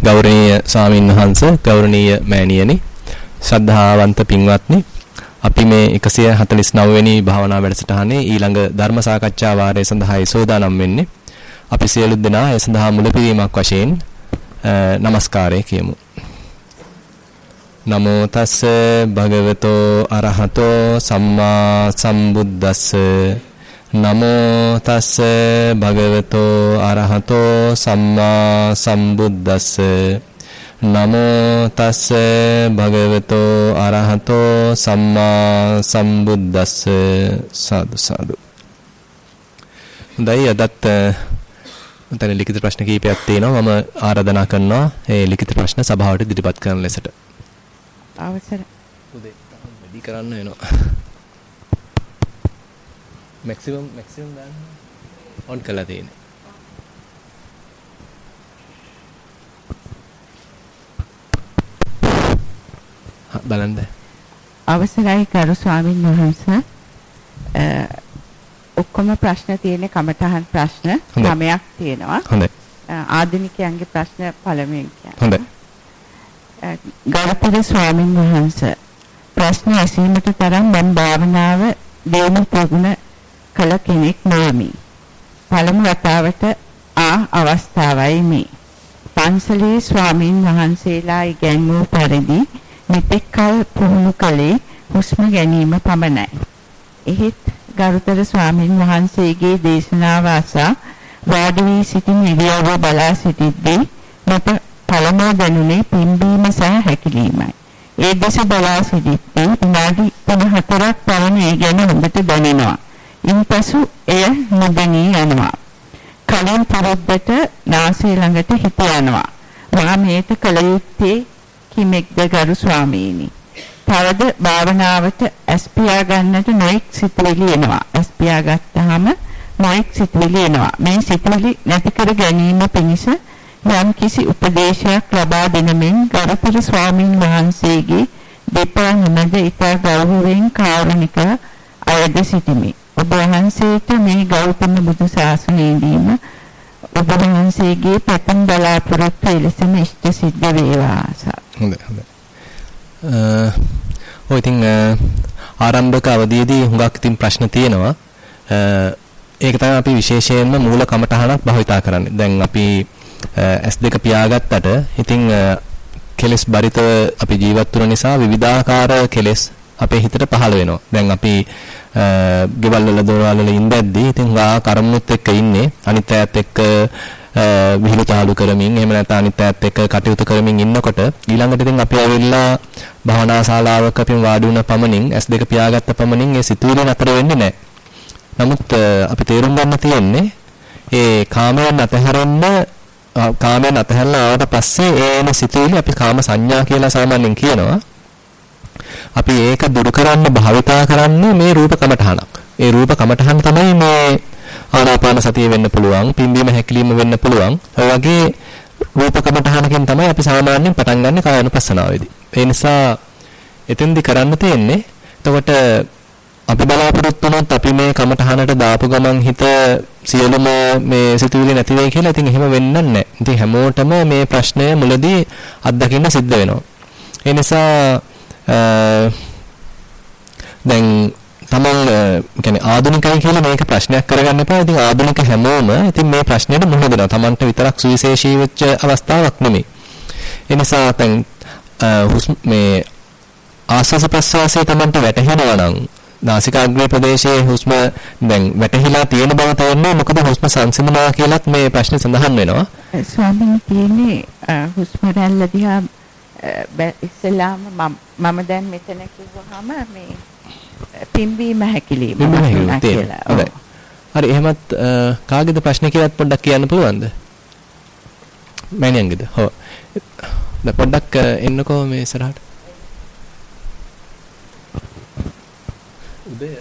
ගෞරවනීය ස්වාමින් වහන්සේ ගෞරවනීය මෑණියනි ශ්‍රද්ධාවන්ත පින්වත්නි අපි මේ 149 වෙනි භාවනා වැඩසටහනේ ඊළඟ ධර්ම සාකච්ඡා වාරය සඳහායි සෝදානම් වෙන්නේ. අපි සියලු දෙනා ඒ සඳහා මුලපිරීමක් වශයෙන් নমස්කාරය කියමු. නමෝ තස්ස භගවතෝ අරහතෝ සම්මා සම්බුද්දස්ස. නමෝ තස්ස භගවතෝ අරහතෝ සම්මා සම්බුද්දස්ස. නමෝ තස්ස භගවතෝ අරහතෝ සම්මා සම්බුද්දස්ස. සාදු සාදු. හොඳයි අදත් මතන ලිඛිත ප්‍රශ්න කිහිපයක් තියෙනවා. මම ආරාධනා කරනවා ඒ ලිඛිත ප්‍රශ්න සභාවට ඉදිරිපත් කරන ලෙසට. අවසර උදේ වැඩි කරන්න වෙනවා මැක්සිමම් මැක්සිමම් දාන්න ඔන් කරලා තියෙන්නේ. බලන්න. අවසරයි කරු ස්වාමින් වහන්සේ. ඔක්කොම ප්‍රශ්න තියෙන්නේ කමඨහන් ප්‍රශ්න 9ක් තියෙනවා. හොඳයි. ආධුනිකයන්ගේ ප්‍රශ්න පළමුවෙන් කියන්නේ. හොඳයි. ගරුතර ස්වාමින් වහන්සේ ප්‍රශ්න ඇසීමට තරම් මම භාවනාව දියුණු ප්‍රගුණ කළ කෙනෙක් නොවමි. පළමු වතාවට ආ අවස්ථාවයි මේ. පන්සලේ ස්වාමින් වහන්සේලා ඉගැන්වූ පරිදි මෙතෙක් කල පුහුණු කළේ හුස්ම ගැනීම පමණයි. එහෙත් ගරුතර ස්වාමින් වහන්සේගේ දේශනාව අසා වාඩි වී සිටින ඉරියව්ව බලා සිටිද්දී මට පළමුව දැනුනේ පිම්බීම සහ හැකිලීමයි. ඒ දෙස බලා සිටිද්දී විනාඩි 34ක් පමණ ඒ ගැන හොඳට දැනෙනවා. ඉන්පසු එය නොදැනී යනවා. කලින් පුරුද්දට නාසය ළඟට හිත යනවා. මා මේක කල යුත්තේ කිමෙක්ද ගරු ස්වාමීනි. තවද භාවනාවට ඇස්පියා ගන්නට නොඑක් සිතුවිලි එනවා. ඇස්පියා ගත්තාම නොඑක් සිතුවිලි එනවා. මේ සිතුවිලි නැති කර ගැනීම පිණිස යම් කිසි උපදේශයක් ලබා දෙනමින් ගරුතර ස්වාමින් වහන්සේගේ දෙපා නමද ඉතා ගෞරවයෙන් කාරුණික අයද සිටිමි. ඔබ වහන්සේට මේ ගෞතම බුදු සාසනයේදීම ඔබ වහන්සේගේ පතන් බලාපොරොත්තු එලෙසම ඉෂ්ට සිද්ධ වේවා. හොඳයි හොඳයි. ඔය ඉතින් ආරම්භක අවධියේදී හුඟක් ඉතින් ප්‍රශ්න තියෙනවා. ඒක තමයි අපි විශේෂයෙන්ම මූල කමටහනක් භාවිතා කරන්නේ. දැන් අපි S2 පියාගත්තට ඉතින් කෙලස් බරිතව අපි ජීවත් වුන නිසා විවිධාකාර කෙලස් අපේ හිතට පහළ වෙනවා. දැන් අපි ගෙවල් වල දොරවල් වල ඉඳද්දී ඉතින් ගා කරමුත් එක්ක ඉන්නේ අනිත් අයත් එක්ක විහිළු තාලු කරමින් එහෙම නැත්නම් අනිත් අයත් එක්ක කටයුතු කරමින් ඉන්නකොට ඊළඟට ඉතින් අපි ඇවිල්ලා භවනා ශාලාවක අපි වාඩි වුණ පමණින් S2 පියාගත්ත පමණින් ඒ සිතුවිලි නතර වෙන්නේ නැහැ. නමුත් අපි තේරුම් ගන්න තියෙන්නේ ඒ කාමයන් අතහැරෙන්න කාමයන් අතහැරලා ආවට පස්සේ ඒ එන සිතුවිලි අපි කාම සංඥා කියලා සාමාන්‍යයෙන් කියනවා. අපි ඒක දුරු කරන්න භාවිතා කරන්නේ මේ රූප කමඨහනක්. ඒ රූප කමඨහන් තමයි මේ ආනාපාන සතිය වෙන්න පුළුවන්, පිම්බීම හැකිලිම වෙන්න පුළුවන්. ඒ වගේ රූප කමඨහනකින් තමයි අපි සාමාන්‍යයෙන් පටන් ගන්න කායනුපස්සනාවේදී. ඒ නිසා එතෙන්දි කරන්න තියෙන්නේ එතකොට අපි බලාපොරොත්තු වුණොත් අපි මේ කමඨහනට දාපු ගමන් හිත සියලුම මේ සිතුවිලි නැති වෙයි කියලා ඉතින් එහෙම වෙන්නේ නැහැ. ඉතින් හැමෝටම මේ ප්‍රශ්නය මුලදී අත්දකින්න සිද්ධ වෙනවා. ඒ නිසා දැන් තමන් කියන්නේ ආධුනිකයි කියලා මේක ප්‍රශ්නයක් කරගන්න එපා. ඉතින් ආධුනික හැමෝම ඉතින් මේ ප්‍රශ්නෙට මුහුණ දෙනවා. තමන්ට විතරක් සුවිශේෂී වෙච්ච අවස්ථාවක් නෙමෙයි. ඒ නිසා දැන් මේ ආස්වාස ප්‍රස්වාසයේ තමන්ට වැටහෙනවා නම් නාසිකාග්‍රේ ප්‍රදේශයේ හුස්ම දැන් වැටහිලා තියෙන බව තේරෙනවා මොකද හුස්ම සංසිඳනවා කියලත් මේ ප්‍රශ්නේ සඳහන් වෙනවා. ස්වාමීන් තියෙන්නේ හුස්ම රැල්ල දිහා ඉස්සලාම මම දැන් මෙතන කිව්වහම මේ පිම්බීම හැකිලිම කියලා. හරි එහෙමත් කාගේද ප්‍රශ්න කියලාත් පොඩ්ඩක් කියන්න පුළුවන්ද? මෑණියන්ගේද? හො. දැන් පොඩ්ඩක් එන්නකෝ මේ ඉස්සරහට. උදේ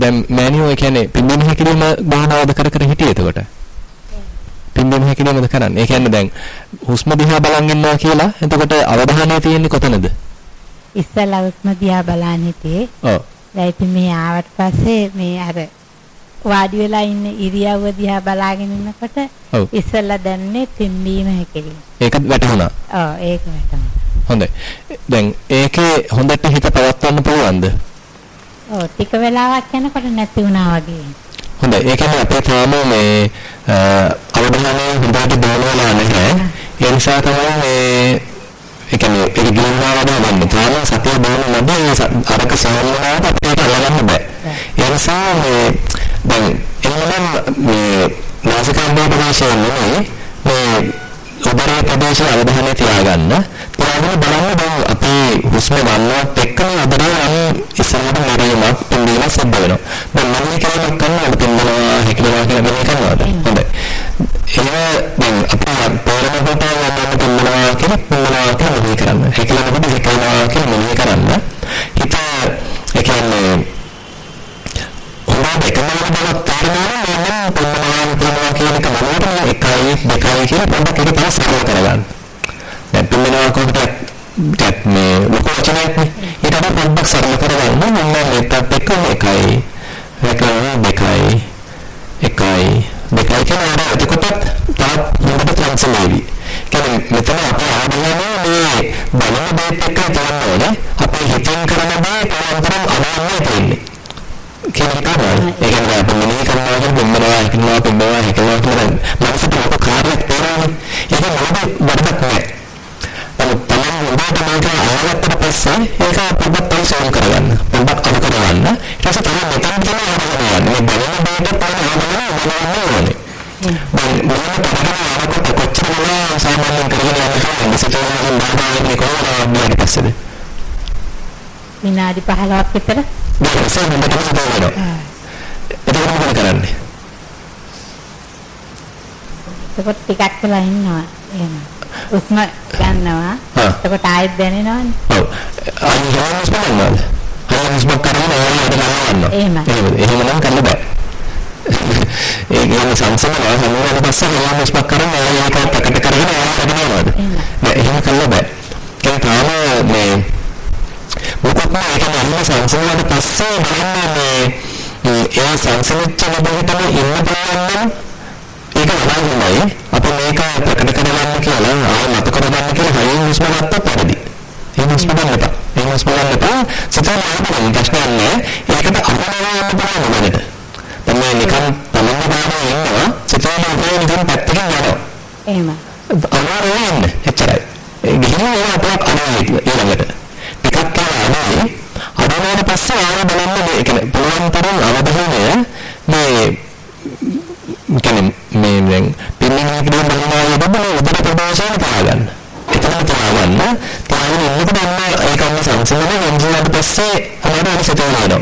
දැන් මෑනියෝ කියන්නේ පිම්බීම හැකිලිම භාවනාවද කර කර හිටියේ එතකොට. පිම්බීම හැකිලිමද කරන්නේ. ඒ කියන්නේ දැන් හුස්ම දිහා බලන් ඉන්නවා කියලා එතකොට අවධානය තියෙන්නේ කොතනද? ඉස්සෙල්ලා හුස්ම දිහා බලන් හිටියේ. ඔව්. දැන් මේ ආවට පස්සේ මේ අර වාඩි වෙලා ඉන්න ඉරියව්ව දිහා බලාගෙන ඉන්නකොට. ඉස්සෙල්ලා දැනුනේ පිම්බීම හැකිලිම. ඒකත් වැටහුණා. ඔව් ඒක වැටුණා. හොඳයි. දැන් ඒකේ හොඳට හිත පවත්වන්න පුළුවන්ද? ඔව් ටික වෙලාවක් යනකොට නැති වුණා වගේ. හොඳයි. ඒ කියන්නේ අපේ තාම මේ අවධානය හොඳට දියුණුවලා නැහැ. ඒ නිසා තමයි මේ ඒ කියන්නේ ඒක ගියනවා වගේ ගන්න. තාම සතිය? ඒ ස- අරක සමන්නාට අපිට අල්ලගන්න බෑ. ඒ නිසා මේ දැන් එන්නනම් මේ නාසිකාග්‍රේ ප්‍රදේශයේ නෙමෙයි මේ උදරයේ ප්‍රදේශයේ අවධානය තියාගන්න. තියාගෙන බලන්න දැන් අපේ හුස්ම ගන්නවත් එක්කම උදරයේ අනු ඉස්සරහට මරීමක් පිම්බීම සිද්ධ වෙනවා. දැන් මම කියනවා කරනවා පිම්බනවා හැකිලනවා කියලා මෙහෙ කරනවාද? හොඳයි. එහෙම දැන් අපේ පොරම කොට යන පිම්බනවා කියලා පිම්බනවා කියලා මෙහෙ කරන්න. හැකිලනකොට හැකිලනවා කියලා මෙහෙ කරන්න. හිත ඒ කියන්නේ හොඳට එකම බලක් තේරෙනවා නම් පිම්බනවා පිම්බනවා කියන එක මොනවද එකයි දෙකයි කියලා පොඩ්ඩක් ඒක තමයි සරල කරගන්න. දැන් පිම්බනවා කොහොමද දැන් මේ ලොකු වචනයක් නේ. ඊට වඩා පොඩ්ඩක් සරල කරගන්න මම මේකත් එක්ක එකයි දෙකයි දෙකයි එකයි දෙකයි කියන අර එතකොට තාත් හොඳට ට්‍රාන්ස්ලේට් වෙවි. කියන්නේ මෙතන අපේ ආධානය මේ බලන දෙයක් එක්ක කරන්න ඕනේ. අපේ හිතෙන් කරන දේ තවතරම් අනාවන්නේ තියෙන්නේ. කියන එක තමයි. ඒ කියන්නේ අපි මෙනෙහි කරනවා කියන බිම්බනවා හිතනවා බිම්බනවා හිතනවා කියන මනසට ලොකු කාර්යයක් තියෙනවානේ. ඒක මොකද වරදක් නෑ. නමුත් තමයි උඹට මේක ආවත්තට පස්සේ ඒක පොඩ්ඩක් පරිසම් කරගන්න. පොඩ්ඩක් අර කරගන්න. ඊට පස්සේ තමයි මෙතන තියෙන ආවරණය. මේ බලන දෙයට තමයි ආවරණය ඕනේ. දැන් මොනවද කරන්නේ කොච්චර වෙලා සාමාන්‍යයෙන් කරගෙන යන්නේ සිතේම බාහිර කොහොමද ඊට පස්සේද? විනාඩි 15ක් විතර. දැන් ඉතින් මෙතන තමයි වෙනවා. එතකොට මොකද කරන්නේ? එතකොට ටිකක් වෙලා ඉන්නවා. එහෙම. උස්ම ගන්නවා. එතකොට ආයෙත් දැනෙනවනේ. ඔව්. අනිවාර්යයෙන්ම බලන්නද? අනිවාර්යයෙන්ම කරගෙන ඕනෑම ගන්නවා. එහෙමයි. එහෙමනම් කරන්න බෑ. ඒ කියන්නේ සංසමනවා සම්මත පස්සේ අනිවාර්යයෙන්ම කරන්න ඒක ප්‍රකට කරගෙන ආයෙත් එහෙමයි. නෑ එහෙම කරන්න බෑ. ඒක තාම මේ මොකක්ද ඒක නම් සංසමනට පස්සේ බලන්න මේ ඒ සංසමච්ච විදිහටම ඉන්න නම් ඒක වඩාගන්නයි අපි මේක ප්‍රකට කරගන්න කියලා ආයෙ මත කරගන්න කියලා හයින් හුස්ම ගත්තත් වැඩි. එහෙම හුස්ම ගන්න එපා. එහෙම හුස්ම ගන්න එපා. සිතන ආපුවම ප්‍රශ්නයක් නෑ. ඒකට අරගෙන යන්න පුළුවන් මොකද? තමයි නිකන් තමන්ගේ බාහිර ඉන්නවා. සිතන අපේ නිකන් පැත්තකින් යනවා. එහෙම. අමාරුයි ඉන්න. එච්චරයි. ඒ ගිහින් ඒ අපේ අමාරුයි ඊළඟට. ටිකක් කාලේ අදවන පස්සේ ආයෙ බලන්න මේ කියන්නේ පුළුවන් තරම් අවබෝධය මේ කියන්නේ මේ දැන් පිළිමයක් දෙන්න බලනවා බබල උදේ ප්‍රදේශයෙන් පාගන්න. එතන පාගන්න. පාගෙන ඉන්නකොට අන්න ඒක අන්න සංසලන වෙනසට පස්සේ අමාරු වෙනසට වෙනවා.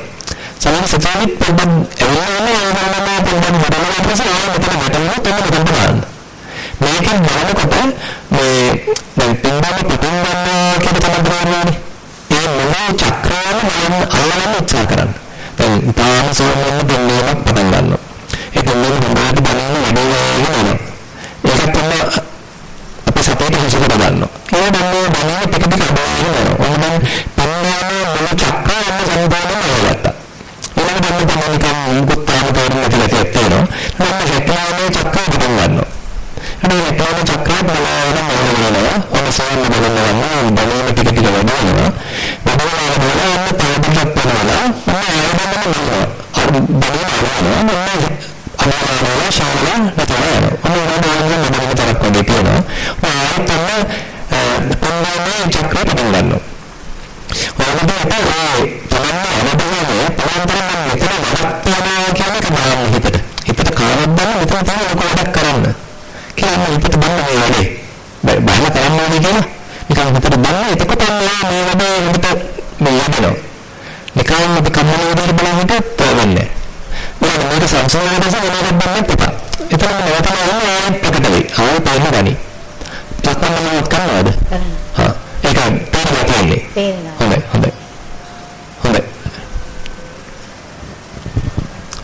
සමහර සතාවෙත් පොඩ්ඩක් එවනවා යනවා පොඩ්ඩක් හදලා පස්සේ ආයෙ මෙතන මටම තමයි බලන්න. මේකෙන් බලනකොට මේ දැන් පින්බල පිටින් ගන්න කියන තමයි බලන්නේ. ඒ මොන චක්‍රාන මම අල්ලගන්න උත්සාහ කරන්න. දැන් තාම සෝමන දෙන්නේම පටන් ගන්නවා. ඒක මොන මොනවද බලන්න වැඩි වෙනවා. ඒක තමයි අපි සපේට හිසකට ගන්නවා. ඒ දන්නේ බලන්න ටික ටික අඩුවෙනවා. ඕනනම් පින්නාම මොන චක්‍රාන සම්බන්ධව නවත්තා. ඊළඟ දන්න තමයි නිකන් මුකුත් තාම තේරුම් නැති ලෙස තියෙනවා. මම හැකියාවේ චක්‍රය පටන් ගන්නවා. අනේ හැකියාවේ චක්‍රය බලන්න ඕනේ. ඔන්න සෝමන බලනවා. බලන ටික ටික වැඩිවෙනවා. වැඩිවෙනවා බලන්න තවදුරටත් බලනවා. මම ආයෙත් බලනවා. අනිවාර්යයෙන්ම ශාලා නැතනවා. අනිවාර්යයෙන්ම මම තරක් වගේ තියෙනවා. ආයෙත් තමයි පොන්දානේ චක්‍රය පටන් ගන්නවා. වරදට ඒ තමයි අවබෝධය පරම්පරාවෙන් මෙතන වරක් තියනවා කියන එක බලන්න හිතට. හිතට කාරක් බලන්න මෙතන තියෙන කොටක් කරන්න. කියලා හිතට බලන්න මේ වැඩේ. බයලා කරන්න ඕනේ කියලා. නිකන් හිතට බලන්න එතකොට මේ මේ වැඩේ හිතට මේ යනවා. නිකන් අපි කම්මල විදිහට බලනකොට තෝරන්නේ. මම මේක සංසෝධනය කරලා මේක බලන්න එපා. එතන නවතන ආයෙත් ප්‍රකට වෙයි. ආයෙත් බලන්න ගනි. තත්ත්වයක් කරනවද? හා ඒක තේරුම් ගන්න. තේරෙනවා. හොඳයි හොඳයි හොඳයි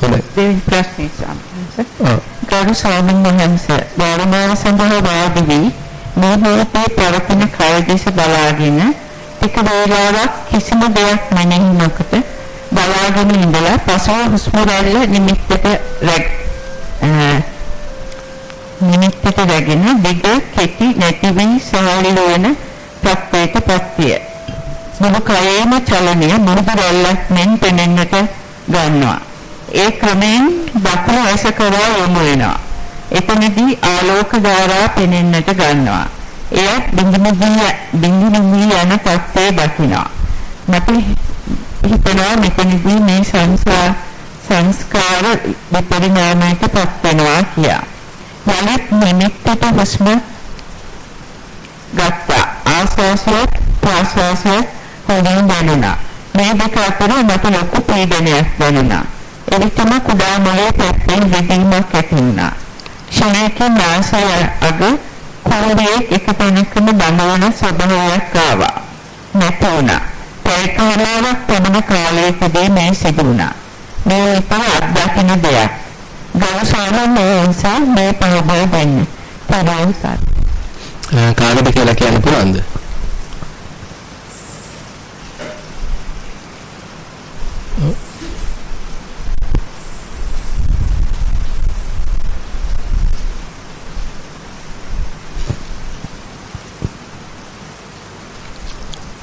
හොඳයි දෙවෙනි ප්‍රශ්නේ සම්පූර්ණ. ඔව් ගරු ස්වාමීන් වහන්සේ ධර්මාව සඳහා වාඩි වී මේ මොහොතේ පවතින කය දෙස බලාගෙන ටික වේලාවක් කිසිම දෙයක් මනෙහි නොකොට බලාගෙන ඉඳලා පසුව හුස්ම රැල්ල නිමිත්තට රැග් නිමිත්තට රැගෙන දිග කෙටි නැති වී සහල් වන තත්ත්වයටපත් විය. මුළු කයේම චලනය මුහුදු රැල්ලක් මෙන් පෙනෙන්නට ගන්නවා. ඒ ක්‍රමෙන් දකුණු ඇස කරා යොමු වෙනවා. එතනදී ආලෝක ධාරා පෙනෙන්නට ගන්නවා. එයත් බිඳිමිදී බිඳිමිදී යන තත්ත්වය දකිනවා. මට හිතනවා මෙතනදී මේ සංසාර සංස්කාර විපරිණාමයට පත් වෙනවා කියලා. යලිත් නිමිත්තට හුස්ම ගත්තා. ආස්වාසයත් ප්‍රාස්වාසයත් හොඳින් දැනුණා. මේ දෙක අතර මට ලොකු පීඩනයක් දැනුණා. එවිටම කුඩා මොලේ පැත්තෙන් විදීමක් ඇති වුණා. ක්ෂණයකින් නාසය අග කුඹේ එක තැනකම බඳවන ස්වභාවයක් ආවා. නැත වුණා. පැයකමාරක් පමණ කාලයකදී මේ සිදු වුණා. මේ විතර අත්දකින්න දෙයක්. ගෞසාන මේ නිසා මේ පහදා දෙන්න. තරවසත්. කාටද කියලා කියන්න පුළුවන්ද?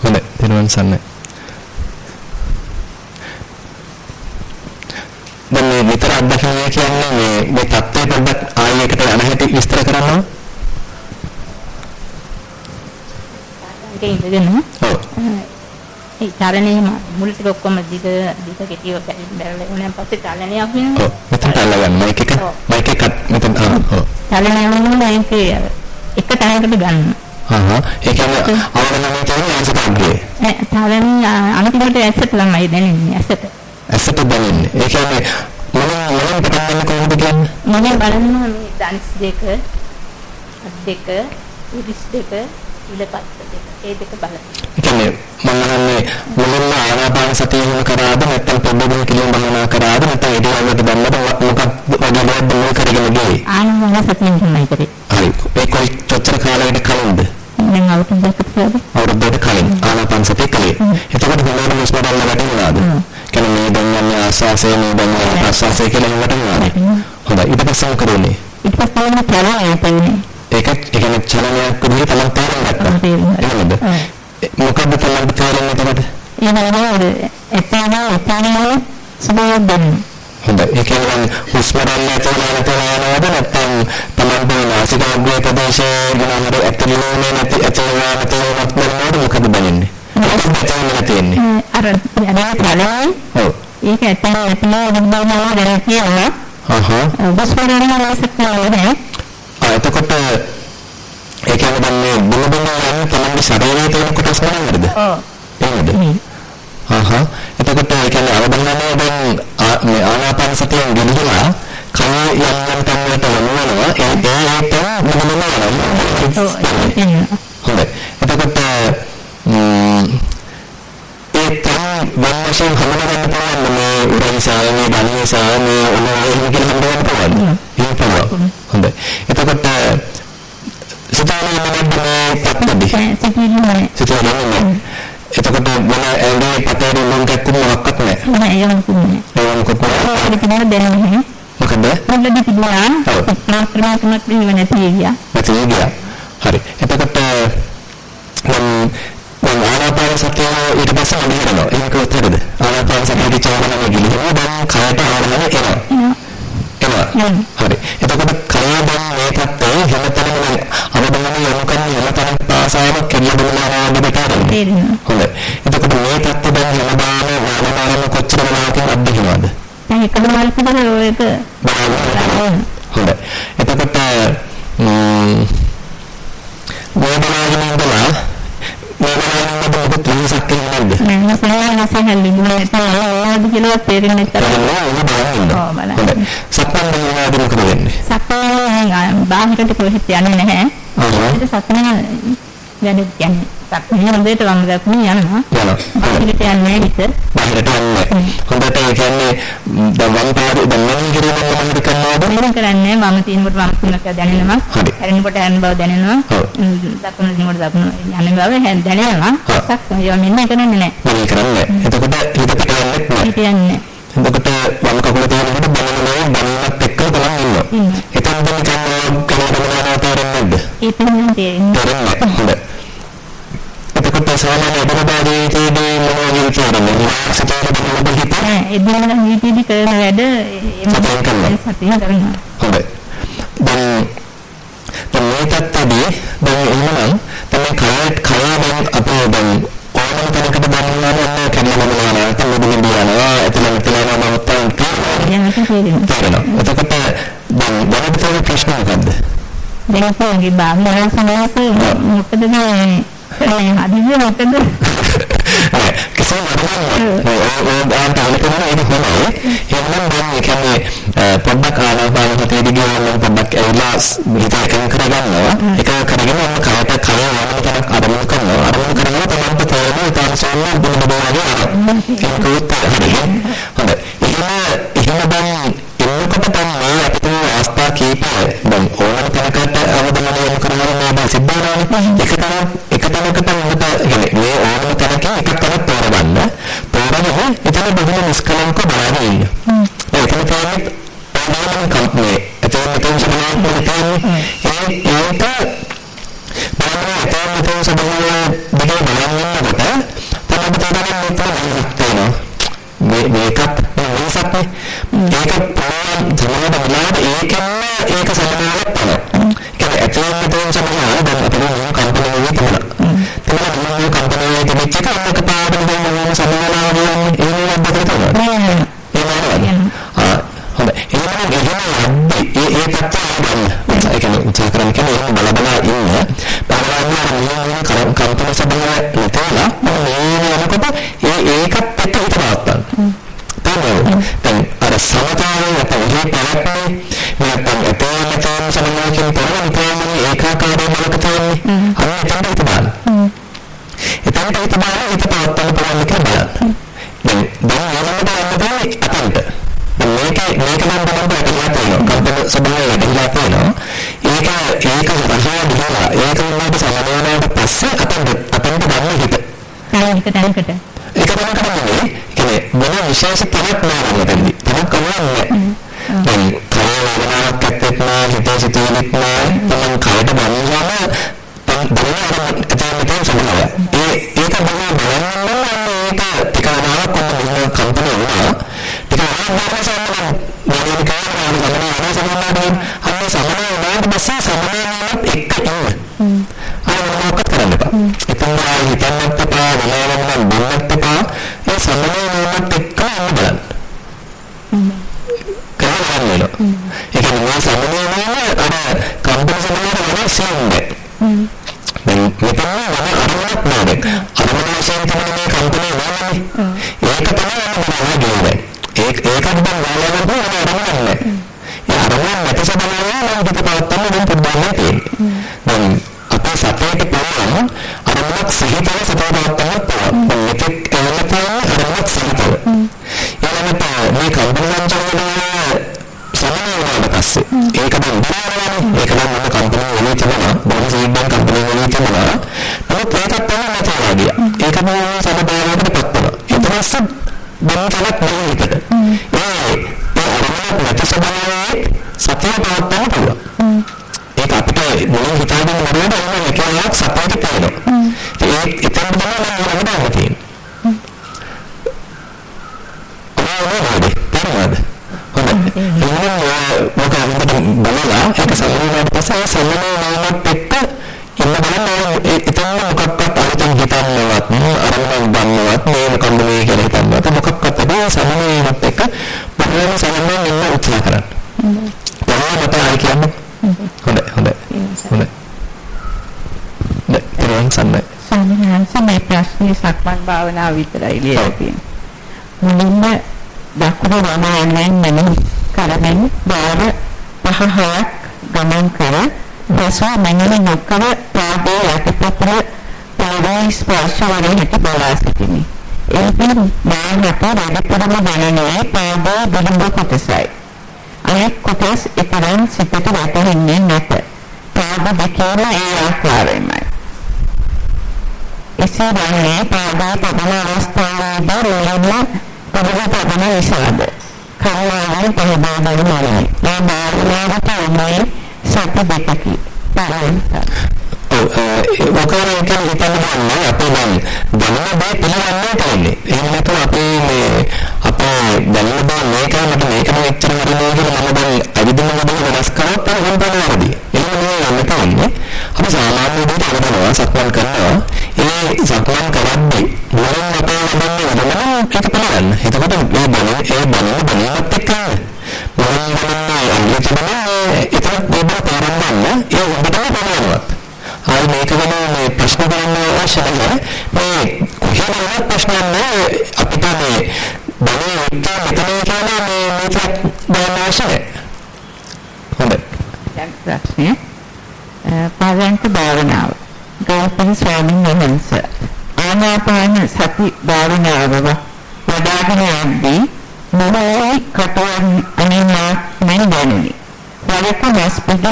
හොඳයි, දිනවන් සන්නයි. දැන් මේ විතර අත්දැකීම කියන්නේ මේ මේ தත්ත්වය පොඩ්ඩක් ආයෙකට යන හැටි විස්තර කරනවා. ඒකේ ඉඳගෙන ඔව්. ඒ චලනයේ මුල් ටික ඔක්කොම දිග දිග කෙටිව බැලලා උනන් පස්සේ චලනයක් ඔව්. වෙනවා. මෙතන අල්ලගන්න මයික් එක. ඔව්. මයික් එකත් මෙතන ආ ඔව්. චලනය වෙනවා ඒකේ එක තැනකට ගන්න. ආහා ඒ කියන්නේ අවගණනය කියන්නේ අංශකාග්‍රේ. ඒ චලනය අන්තිමට ඇසට ළමයි දැනෙන්නේ ඇසට. ඇසට දැනෙන්නේ. ඒ කියන්නේ පටන් ගන්න කොහොමද කියන්නේ? මම බලනවා මේ දන්ස් දෙක අත් දෙක උරිස් දෙක ඉලපත් දෙක ඒ දෙක බලන්න. ඒ කියන්නේ මම අහන්නේ මුලින්ම ආනාපාන සතිය කරාද නැත්නම් පොඩ්ඩක් කිලින් භාවනා කරාද නැත්නම් ඉදිරියට දැම්මද මොකක්ද වගේ දෙයක් මොන කරගෙන ගියේ? ආනන්ද සතියෙන් තමයි කරේ. හරි. ඒ කොයි චොච්චර කාලයකට කලින්ද? මම අවුරුදු දෙකකට පස්සේ අවුරුද්දකට කලින් ආනාපාන සතිය කළේ. එතකොට හොස්පිටල් එකට වැටුණාද? කියන්නේ මේ දැන් යන්නේ ආස්වාසය මේ දැන් යන්නේ ප්‍රස්වාසය කියලා එහෙම වැටුණාද? හොඳයි. ඊට පස්සේ මොකද උනේ? ඊට පස්සේ මම චලනය තේන්නේ. ඒක ඒ කියන්නේ චලනයක් විදිහට තමයි තේරුම් ගත්තා. තේරුම් ගත්තා. එහෙමද? මොකද්ද තමයි තේරෙන්නේ එතකොට? ඒ වගේ එතන එතන සුබයක් දැනෙනවා. හොඳයි. ඒ කියන්නේ හුස්ම රැල්ල ඇතුළේ නැතනවද නැත්නම් තමන්ගේ නාසිකාග්‍රේ ප්‍රදේශයේ මොනවාද ඇතුළේ නැති ඇතුළේ නැතිවමත් මොනවද මොකද දැනෙන්නේ? මොකද දැනෙන්නේ තියෙන්නේ? අර යනවා චලනය ඔව්. ඒක එතන එතන වෙනවා දැන කියනවා. අහහ. බස්වරණ රසකලා නෑ. ආ එතකොට ඒ කියන්නේ දැන් මේ බොන යන තමන්ගේ ශරීරයේ තියෙන කොටස් මොනවද? ඔව්. එහෙමද? අහහ. එතකොට ඒ කියන්නේ අවබෝධනය දැන් මේ ආනාපාන සතියෙන් ගෙනදලා කය යම් තැන් වලට යනවා ඒ ඒ තැන්? ඔව් එන්න. හොඳයි. එතකොට ඒ තම වන්නෂන් හමුනගන්න පුළුවන් මේ උරහිසාව මේ ධනියසාව මේ ඔනෝහෙම කියලා හමුනගන්න පුළුවන්. එහෙම පුළුවන්. හොඳයි. එතකොට සිතානේ මොනවද මේ පැත්තදී? සිතිවිලි නෑ. සිතානේ නෑ. එතකොට මොන ඇඟේ පතේ මොන දෙයක් මොකක්වත් නෑ. නෑ ඒක නෙමෙයි. ඒක මොකක්ද? ඒක තමයි දැනෙන්නේ. මොකද? මුලදී තිබුණා ඔව්. මාත්‍රා තුනක් වෙන නැති ගියා. නැති ගියා. හරි. එතකොට මම මම ආනාපාන සතිය ඊට පස්සේ අඳිනවා. ඒක උත්තරද? ආනාපාන සතිය විචාරණය ගිලිනවා. දැන් කයට ආරම්භ එනවා. එනවා. හරි. එතකොට කය දැන් මේ තත්ත්වය හැමතැනම අවබෝධන යොමු කරන හැමතැනම පාසායම කෙලිය බලනවා වගේ. තේරෙනවා. හොඳයි. එතකොට මේ තත්ත්වය දැන් හැමදාම වාරමාරම කොච්චර වෙලාවකින් අත්දකින්නවද? දැන් එකම මාල්කවල ඔයක හොඳයි. එතකොට ම්ම් වේදනාවෙන් ඉඳලා මොකද තේසක් නේද? නෑ සල්ලා නැසෙ හැල්ලුනේ නැත්නම් ආවද කියලා තේරෙන්නේ නැතර. සක්මන් ආවද මොකද වෙන්නේ? සක්මන් බාහිරට කොහෙත් යන්නේ නැහැ. ඒක සක්මන් යන්නේ යන්නේ සක්මන් හොඳට වම් දකුණ යනවා. යනවා. බාහිරට යන්නේ විතර. බාහිරට යන්නේ. හොඳට ඒ කියන්නේ දැන් වම් පාදේ දැන් මම කිරීම මොනවද කරනවද? මොන කරන්නේ මම තිනකොට වම් තුනක් දැනෙනවා. හරි. හැරෙනකොට හැරෙන බව දැනෙනවා. දකුණ දිනකොට දකුණ යන බව දැනෙනවා. ඔව්. සක්මන් යන්නේ කරන්නේ නැහැ. මම කරන්නේ. එතකොට හිත පිට යන්නේ නැහැ. හිත කියන්නේ එතකොට වම් කකුල තියෙනකොට බලනවා බලනත් එක්ක තමයි ඉන්නවා. ඉන්නවා. එතනදී නිකන් කනකමනා තේරෙන්නේ නැද්ද? පෙන්වන්න තේරෙන්නේ තේරෙන්නේ හොඳයි. එතකොට සාමාන්‍ය එදිනදා ජීවිතයේදී මොනවද කියන්නේ? සතර බලන හිත නෑ එදිනෙදා ජීවිතේදී කරන වැඩ සතියෙන් කරනවා. සතියෙන් කරනවා හොඳයි. දැන් දැන් මේ තත්ත්වදී දැන් එහෙනම් තමයි කය කය දැන් අපේ දැන් ඕනම තැනකට දැනනවා නම් කැඩෙනවා නේද? තමයි දෙන්නවා. එතන මෙතන යනවා මම තමයි යනක තේරෙනවා තේරෙනවා. එතකොට දැන් දැනට තියෙන ප්‍රශ්න මොකද්ද? දැන් කොහොමද බාහිර සමාජයේ මොකද මේ මේ හදිසිය මොකද නෑ කිසිම අරමුණක් නෑ ඕක ආන්ට අලකම ඒක හොඳයි එහෙනම් දැන් ඒ කියන්නේ පොඩ්ඩක් ආනාපාන හතේදී ගියාම පොඩ්ඩක් ඇවිල්ලා හිත එකඟ කරගන්නවා එකඟ කරගෙන ඔන්න කයට කය වම තනක් අරමුණු කරනවා අරමුණු කරගෙන තමයි තේරෙන්නේ ඊට පස්සේ බුදුම බෝවගේ ඒක උත්තර හරි හොඳයි එහෙම එහෙම දැන් එන්නකොට තමයි අපිට අවස්ථා කීපය දැන් ඕනම තැනකට අවධානය යොමු කරනවා මේ සිද්ධ වෙනවානේ එක තැනක් එක තැනකට මොකද කියන්නේ මේ ඕනම තැනකින් එක තැනක් තෝරගන්න තෝරගෙන එතන බෙහෙම නිස්කලංක බලන්න ඉන්න. ඒකම තමයි ඕනම කම්පැනි එතන මෙතන සමාන දෙන්නේ ඒ ඒක බලන්න එතන මෙතන සමාන දෙකේ බලන්නකොට තමයි තේරෙන්නේ මෙතන තියෙනවා. මේ මේකත් වෙනසක් නේ. ඒක තමයි බලන්න ඒකම ඒක සමානව තමයි කියන්නේ ඇතුළේ තියෙන සමානව දැන් අපේ මොන කම්පැනි දැන් තවත් මේකට ඒ ඒ අරමුණක් නැති ස්වභාවයේ සතිය පවත්වන්න පුළුවන් ඒක අපිට මොන හිතාගෙන මරුවද අන්න එකලක් සපෝට් කරනවා ඒ එතන තමයි මම වඩා තියෙන්නේ ආවද තේරෙනවද හොඳයි එහෙනම් මොකද බලලා ඒක සම්මත පස්සේ සම්මත නමත් එක්ක ඉන්න බලන්න එතන මොකක්වත් අලුතෙන් හිතන්නවත් අරමුණක් ගන්නවත් මේ මොකක්ද මේ කියලා හිතන්නවත්. මොකක්වත් නැහැ සම්මතයත් එක්ක බලන්න සම්මතයෙන් ඉන්න උත්සාහ කරන්න. තමයි මට ආයි කියන්නේ? හොඳයි හොඳයි. හොඳයි. දැන් සම්මත සමහරවිට මේ ප්‍රශ්නේ සක්මන් භාවනාව විතරයි ලියලා තියෙන්නේ. මුලින්ම දකුණු වම යන්නේ මෙන්න කරමින් බාර පහහක් ගමන් කර පසුව මෙන්න නොකර පාදයේ යටිපතුල පාදයේ ස්පර්ශ වරකට බලා සිටිමි. එයින් මානට වැඩිපුරම දැනෙන්නේ පාදයේ බිඳ කොටසයි. අනෙක් කොටස් එතරම් සිතට වැටහෙන්නේ නැත. පාද දෙකේම ඒ ආකාරයෙන්මයි. එසේ වන්නේ පාදා පදන අවස්ථාවේදී මුලින්ම පොදුපතන නිසාද කරුණාවෙන් පහදා දෙන්න ඕනේ. මේ භාවනාවට උනේ සති දෙකකි. පරෙන්ත. ඔකරේ කියන හිතන්න බෑ අපි දැන් දැනන දේ පිළිගන්න තියෙන්නේ. එහෙම නැත්නම් අපි මේ අපේ දැනන බෑ මේක මට මේකම එච්චර හරිනේ කියලා මම දැන් අවිදින මොකද වෙනස් කරත් ඒක හම්බෙන්නේ එහෙම නෙවෙයි යන්න තියෙන්නේ. අපි සාමාන්‍ය විදිහට කරනවා සක්මන් කරනවා. ඒ සක්මන් කරද්දී මොනින් අපේ ලබන්නේ මොනවා ඒක පිළිගන්න. එතකොට මේ බලන ඒ බලන බලනත් එක්ක මොනින් බලන්නේ අනිත් ඒක ඒක තේරුම් ගන්න ඒ ඔබට බලනවා. ආයි මේක ගැන මේ ප්‍රශ්න කරන්න අවශ්‍ය නැහැ. මේ කොහේවත් ප්‍රශ්න නැහැ. අපිට මේ බණේ උත්තර මෙතන කියලා මේ මේක බලන්න අවශ්‍ය නැහැ. හොඳයි. දැන් ප්‍රශ්නේ පරයන්ක භාවනාව. ගෞතම ස්වාමීන් වහන්සේ ආනාපාන සති භාවනාව වඩාගෙන යද්දී මොනවායි කටවන් අනිමාක් මන් දැනුනි. වරක මස්පිඩු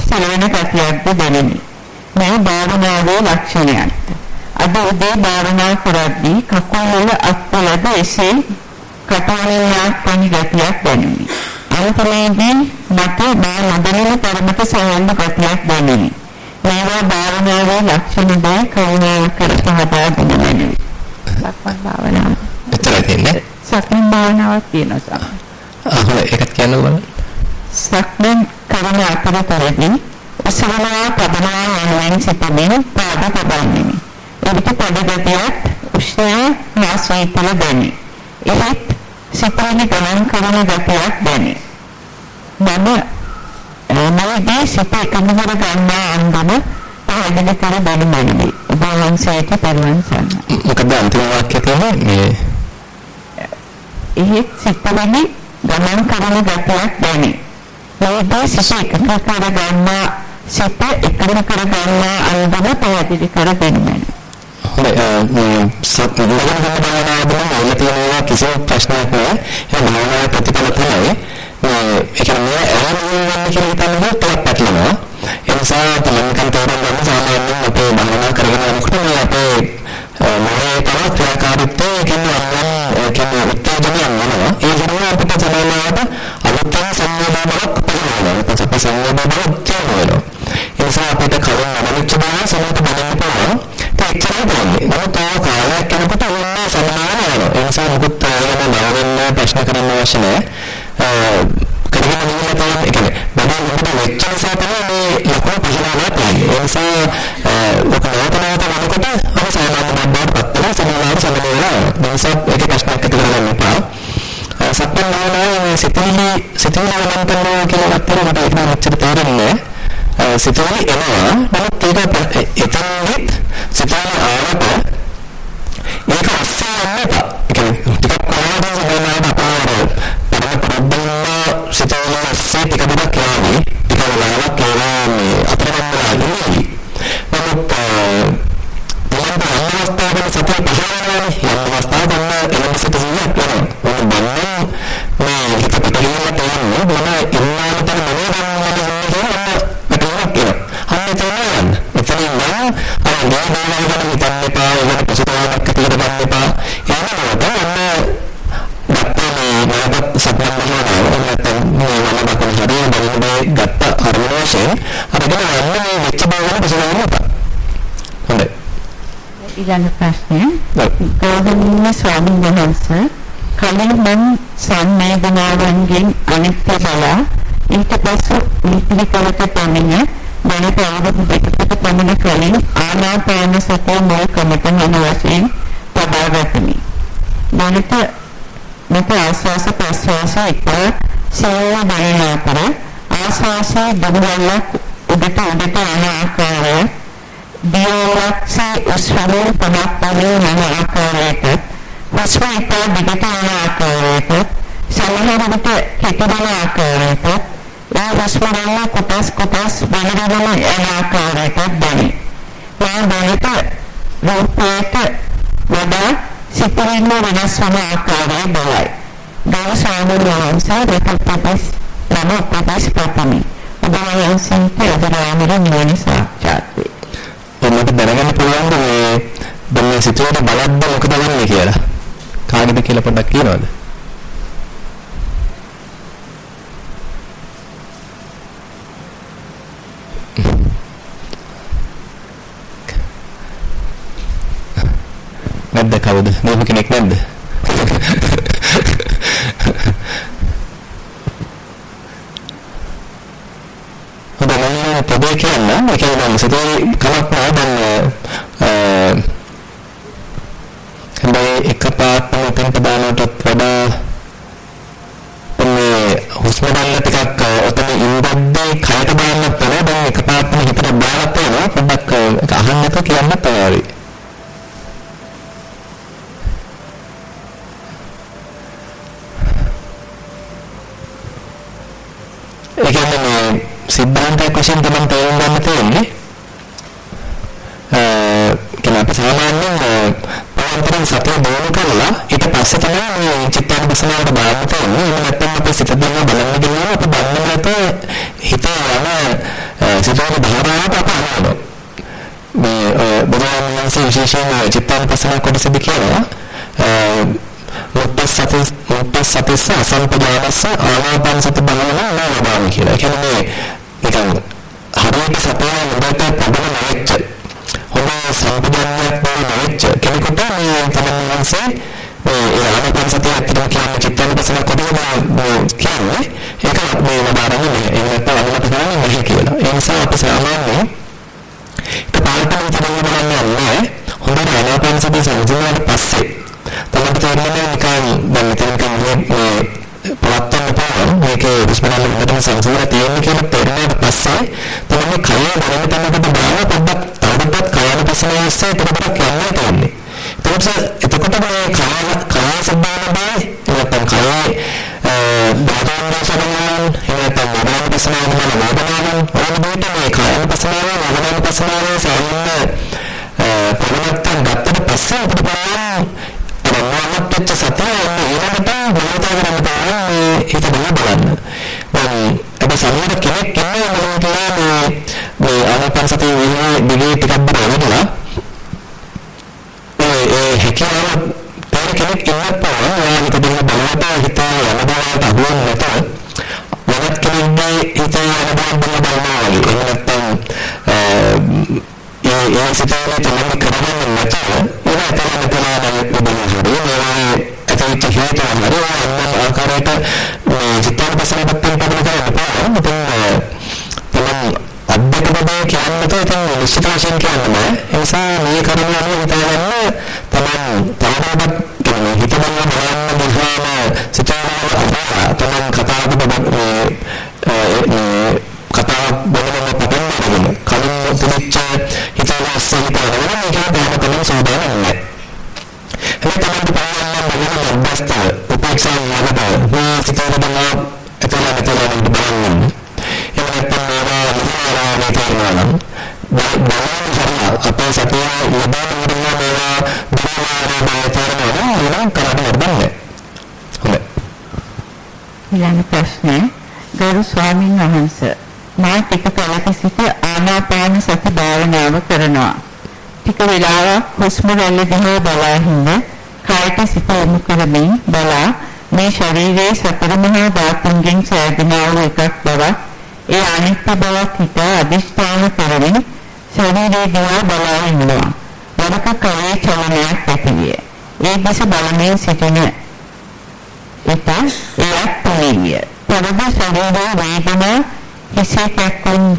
සිරවන කතියක්ද දැනුනි. මේ භාවනාවේ ලක්ෂණයක්. අද උදේ භාවනා කරද්දී කකුල් වල අත්වලද එසේ කටවලින් පණි ගතියක් දැනුනි. අන්තිමේදී මට මේ නොදැනෙන තරමට සෑහෙන ගතියක් දැනුනි. මේවා භාවනාවේ ලක්ෂණ දෙක කරුණා කර පහදා දෙන්න සක්මන් භාවනාව. එතරම් තියෙන්නේ. සක්මන් භාවනාවක් තියෙනවා සම. අහල ඒකත් කියන්න බලන්න. සක්මන් කරන අතරතුරදී ඔසවනවා පදනවා යනුවෙන් සිතමින් පාද තබන්නේ. එවිට පදගතියක් උෂ්ණය මාසීතල දැනේ. එහෙත් සිතන ගණන් කරන ගතියක් දැනේ. මම මමදී සිත එකඟ කර ගන්නා අන්දම පැහැදිලි කර දෙන්නේ. ඔබ වහන්සේට පරිවන් සන්න. මොකද අන්තිම වාක්‍යය තියෙන්නේ මේ එහෙත් සිතවලි ගණන් කරන ගතියක් දැනේ. මමදී සිත එකඟ කර ගන්නා සිත එකඟ කර ගන්නා අන්දම පැහැදිලි කර දෙන්නේ. හොඳයි සත් භාවනාවේදී තියෙන කිසිම ප්‍රශ්නයක් නැහැ. ඒ භාවනාවේ ප්‍රතිඵල තමයි ඒ කියන්නේ ඇරෙන්න කියලා හිතන්නේ තවත් පැටලෙනවා. ඒ නිසා තමන් කන් තේරුම් ගන්න සාමාන්‍යයෙන් අපේ භාවනා කරගෙන යනකොට මේ අපේ මොහේ තවත් ක්‍රියාකාරීත්වය කියන්නේ අන්න කියන්නේ උත්තේජනය යනවා. ඒ කියන්නේ අපිට සමානවට අලුතෙන් සංවේදනයක් පහළවෙනවා. ඊට පස්සේ සංවේදනයක් තියෙනවා. ඒ නිසා අපිට කලින් ලැබිච්ච බව සමහරට බලන්න පුළුවන්. එච්චරයි බලන්නේ. නමුත් ආව කාලයක් යනකොට ඔන්න සමාන වෙනවා. ඒ නිසා මොකද ආයෙම නවවෙන්න ප්‍රශ්න කරන්න අවශ්‍ය නැහැ. කරගෙන යන්න තමයි ඒ කියන්නේ බඩේ මොකද වෙච්ච නිසා තමයි මේ ලොකු ප්‍රශ්නාවක් තියෙන්නේ. ඒ නිසා ඔක නවත නවත වෙනකොට අපි සාමාන්‍ය බඩට පත් වෙන සමානව සමනය වෙනවා. ඒ නිසා ඒක ප්‍රශ්නයක් ඇති කරගන්න එපා. සක්මන් භාවනාවේ සිතිවිලි සිතිවිලි වලට කියලා ගත්තම මට ඒක මෙච්චර තේරෙන්නේ නැහැ. සිතිවිලි එනවා. නමුත් ඒක එතනදිත් සිතිවිලි ආවට ඒක අස්සේ යන්න එපා. ඒ කියන්නේ ටිකක් කොහොමද සමානව අපාර පරම ප්‍රබ්බන්න සිතිවිලි අස්සේ ටික ටිකක් යන්නේ. ටික වෙලාවක් ඒවා මේ අපරම්පරා නෙවෙයි. නමුත් බලන්න අවස්ථාවක සතිය පහළවන්නේ යම් අවස්ථාවක එළඹ සිටින්නේ වෙනවා. මොන බන්නේ මේ හිත පිටින්ම තේරෙන්නේ මොන ඉන්නාට මොනවද ගත්ත අරමුණ අරගෙන යන්න මේ වෙච්ච බව ගැන පසුබාන්න එපා. හොඳයි. ඊළඟ ප්‍රශ්නය ගෞරවනීය ස්වාමීන් වහන්සේ කලින් මම සංවේදනාවන්ගෙන් අනිත්‍ය බලා ඊට පසු නිතිකලට පැමිණ මම ප්‍රවෘත්ති දෙකකට පමණ කලින් ආනාපාන සතිය මුල් කමතන වශයෙන් පදාගතිමි. මනට මට ආස්වාස ප්‍රස්වාස එක සේව දැනෙන අතර ආස්වාසයේ දුරවලක් උඩට උඩට යන ආකාරය දියවක්සේ උස්වලින් පනප්පලේ යන ආකාරයට හුස්ම එක දිගට යන ආකාරයට සමහර විට හිතබල ආකාරයට ඒ හුස්ම ගන්න කොටස් කොටස් වෙනදම යන ආකාරයට දැනේ. මම දැනට රූපයට වඩා සිතිවිල්ල වෙනස් වන ආකාරය බලයි. ගාව සාමාන්‍යයෙන් සාරකප්පස් නම උපදේශ ප්‍රථමයි. ඔබ වහන්සේට අදරාමර නිවන සාක්ෂාත් වේ. මට දැනගන්න පුළුවන් මේ දැන් සිතුවට බලද්ද මොකද වෙන්නේ කියලා. කාගෙද කියලා පොඩ්ඩක් කියනවද? නැද්ද කවුද? නෝම කෙනෙක් නැද්ද? හොඳයි මම පොඩේ කියන්න. ඒ කියන්නේ සිතේ කලක් නෑ දැන් හැබැයි එකපාරටම උතන්ට දානටත් වඩා මේ හුස්ම ගන්න ටිකක් ඔතන ඉඳද්දී කයට බලන්නත් තමයි දැන් එකපාරටම හිතට දාලා තියෙනවා පොඩ්ඩක් අහන්න නැතුව කියන්න තමයි. ඒ කියන්නේ මේ සිද්ධාන්තයක් වශයෙන් තමයි තේරුම් ගන්න තියෙන්නේ. අ කියන අපි සාමාන්‍යයෙන් පරතරන් සතිය දිනු කරලා ඊට පස්සේ තමයි මේ චිත්තානුපස්සනාවට බලන්න තියෙන්නේ. එහෙම නැත්නම් අපි සිත දිහා බලන්න ගියාම අපි බලන්න නැත හිත යන සිතාන ධාරාවට අපි අහනවා. මේ බුදුන් වහන්සේ විශේෂයෙන් චිත්තානුපස්සනාව කොටසදී කියනවා මුත්තසති මුත්තසතිස අසම්පදානස ආනාපාන සති භාවනාව නාමදාන කියලා. ඒ කියන්නේ නිකන් හරියට සතේ මුදට පදම නැච්ච. හොඳ සම්පදානයක් නැච්ච කෙනෙකුට මේ තමයි වහන්සේ ඒ ආනාපාන සතිය ඇත්තටම කියන්නේ චිත්තානුපස්සන කොටස කියන්නේ ඒක මේ වදාරන්නේ නැහැ. ඒ නැත්නම් අනුමත කරන්නේ නැහැ කියලා. ඒ නිසා අපි සාමාන්‍යයෙන් එකපාරටම තමයි බලන්නේ හොඳ ආනාපාන සතිය සංසිඳුණාට පස්සේ තමයි තේරෙන්නේ නිකන් දැන් මෙතන මේ පවත්තන්න පුළුවන් මේකේ විශ්මනාල විතරක් සංසාර තියෙන කියලා තේරුණාට පස්සේ තමයි කය වෙන තැනකට දාලා පොඩ්ඩක් තවදුරටත් කයන පස්සනාවස්සේ පොඩ්ඩක් යන්න තියෙන්නේ. එතකොට එතකොට මේ කය කය සම්බන්ධ බෑ නැත්නම් කය බාධාන සම්බන්ධ එහෙනම් මොනවාද පස්සනාව මොනවාද මොනවාද මොනවාද මේ කයන පස්සනාව මොනවාද පස්සනාව සම්බන්ධ පරමත්තන් ගත්තට පස්සේ අපිට බලන්න මොනවත්ච්ච සතිය ඊළඟට මොනවද කරන්න බලන්න හිත බලන්න. මම අද සමහර කෙනෙක් ඉන්නේ මොනවද මේ මේ ආනාපාන සතිය වෙන දිගේ ටිකක් බලනවා. ඒ ඒ හැකියාව තර කෙනෙක් ඉන්නත් පුළුවන්. ඔයාලට දෙන්න බලවට හිත යන බවට අහුවෙන්නේ නැත. මොනවත් කෙනෙක්ගේ හිත යන බව බලනවා වගේ. නැත්තම් ඒ ඒ සිතාලේ තමයි කරන්නේ නැතුව ඒක තමයි තමයි බුදුන් හරි ඒකත් හේතු හරි අන්න ආකාරයට චිත්තාන පසලපත්තෙන් පදම කරන්න පුළුවන්. ඉතින් අද්දක බබේ කියන්නත් ඉතින් නිශ්චිත වශයෙන් කියන්න බෑ. ඒ නිසා මේ කරුණ අනුව හිතාගන්න තමන් තමන්වත් කියන්නේ හිතනවා බලන්න මොහොම සිතාන තමන් කතා කරන කතාවක් බලන්න පටන් ගන්න. කලින් තිබිච්ච හිතලා සහිතවම මේක දැනගන්න තමයි සාධාරණ නැහැ. හැබැයි තමයි බලන්න බලන්න බස්ත උපේක්ෂා නරද මේ සිතන බල එතන එතන බලන්න. එහෙම නැත්නම් මේවා විහාරාවේ කරනවා බලන්න අපේ සතිය ලබන වුණා මේවා විහාරාවේ කරනවා නම් කරන්න බෑ. හොඳයි. ඊළඟ ප්‍රශ්නේ ගරු ස්වාමීන් වහන්සේ මා ටික කලක සිට ආනාපාන සති භාවනාව කරනවා. ටික වෙලාවක් හුස්ම රැල්ල දිහා බලා හිඳ කායට සිත යොමු කරමින් බලා මේ ශරීරයේ සතර මහා ධාතුන්ගෙන් සෑදෙනා වූ එකක් බවක් ඒ අනිත්‍ය බවක් හිත අදිෂ්ඨාන කරමින් ශරීරයේ දිහා බලා ඉන්නවා. වරක කයේ චලනයක් ඇතිවිය. ඒ දෙස බලමින් සිටින එත එයක් තුනිය. පරද ශරීරයේ වේදනා හිසේ කැක්කුම්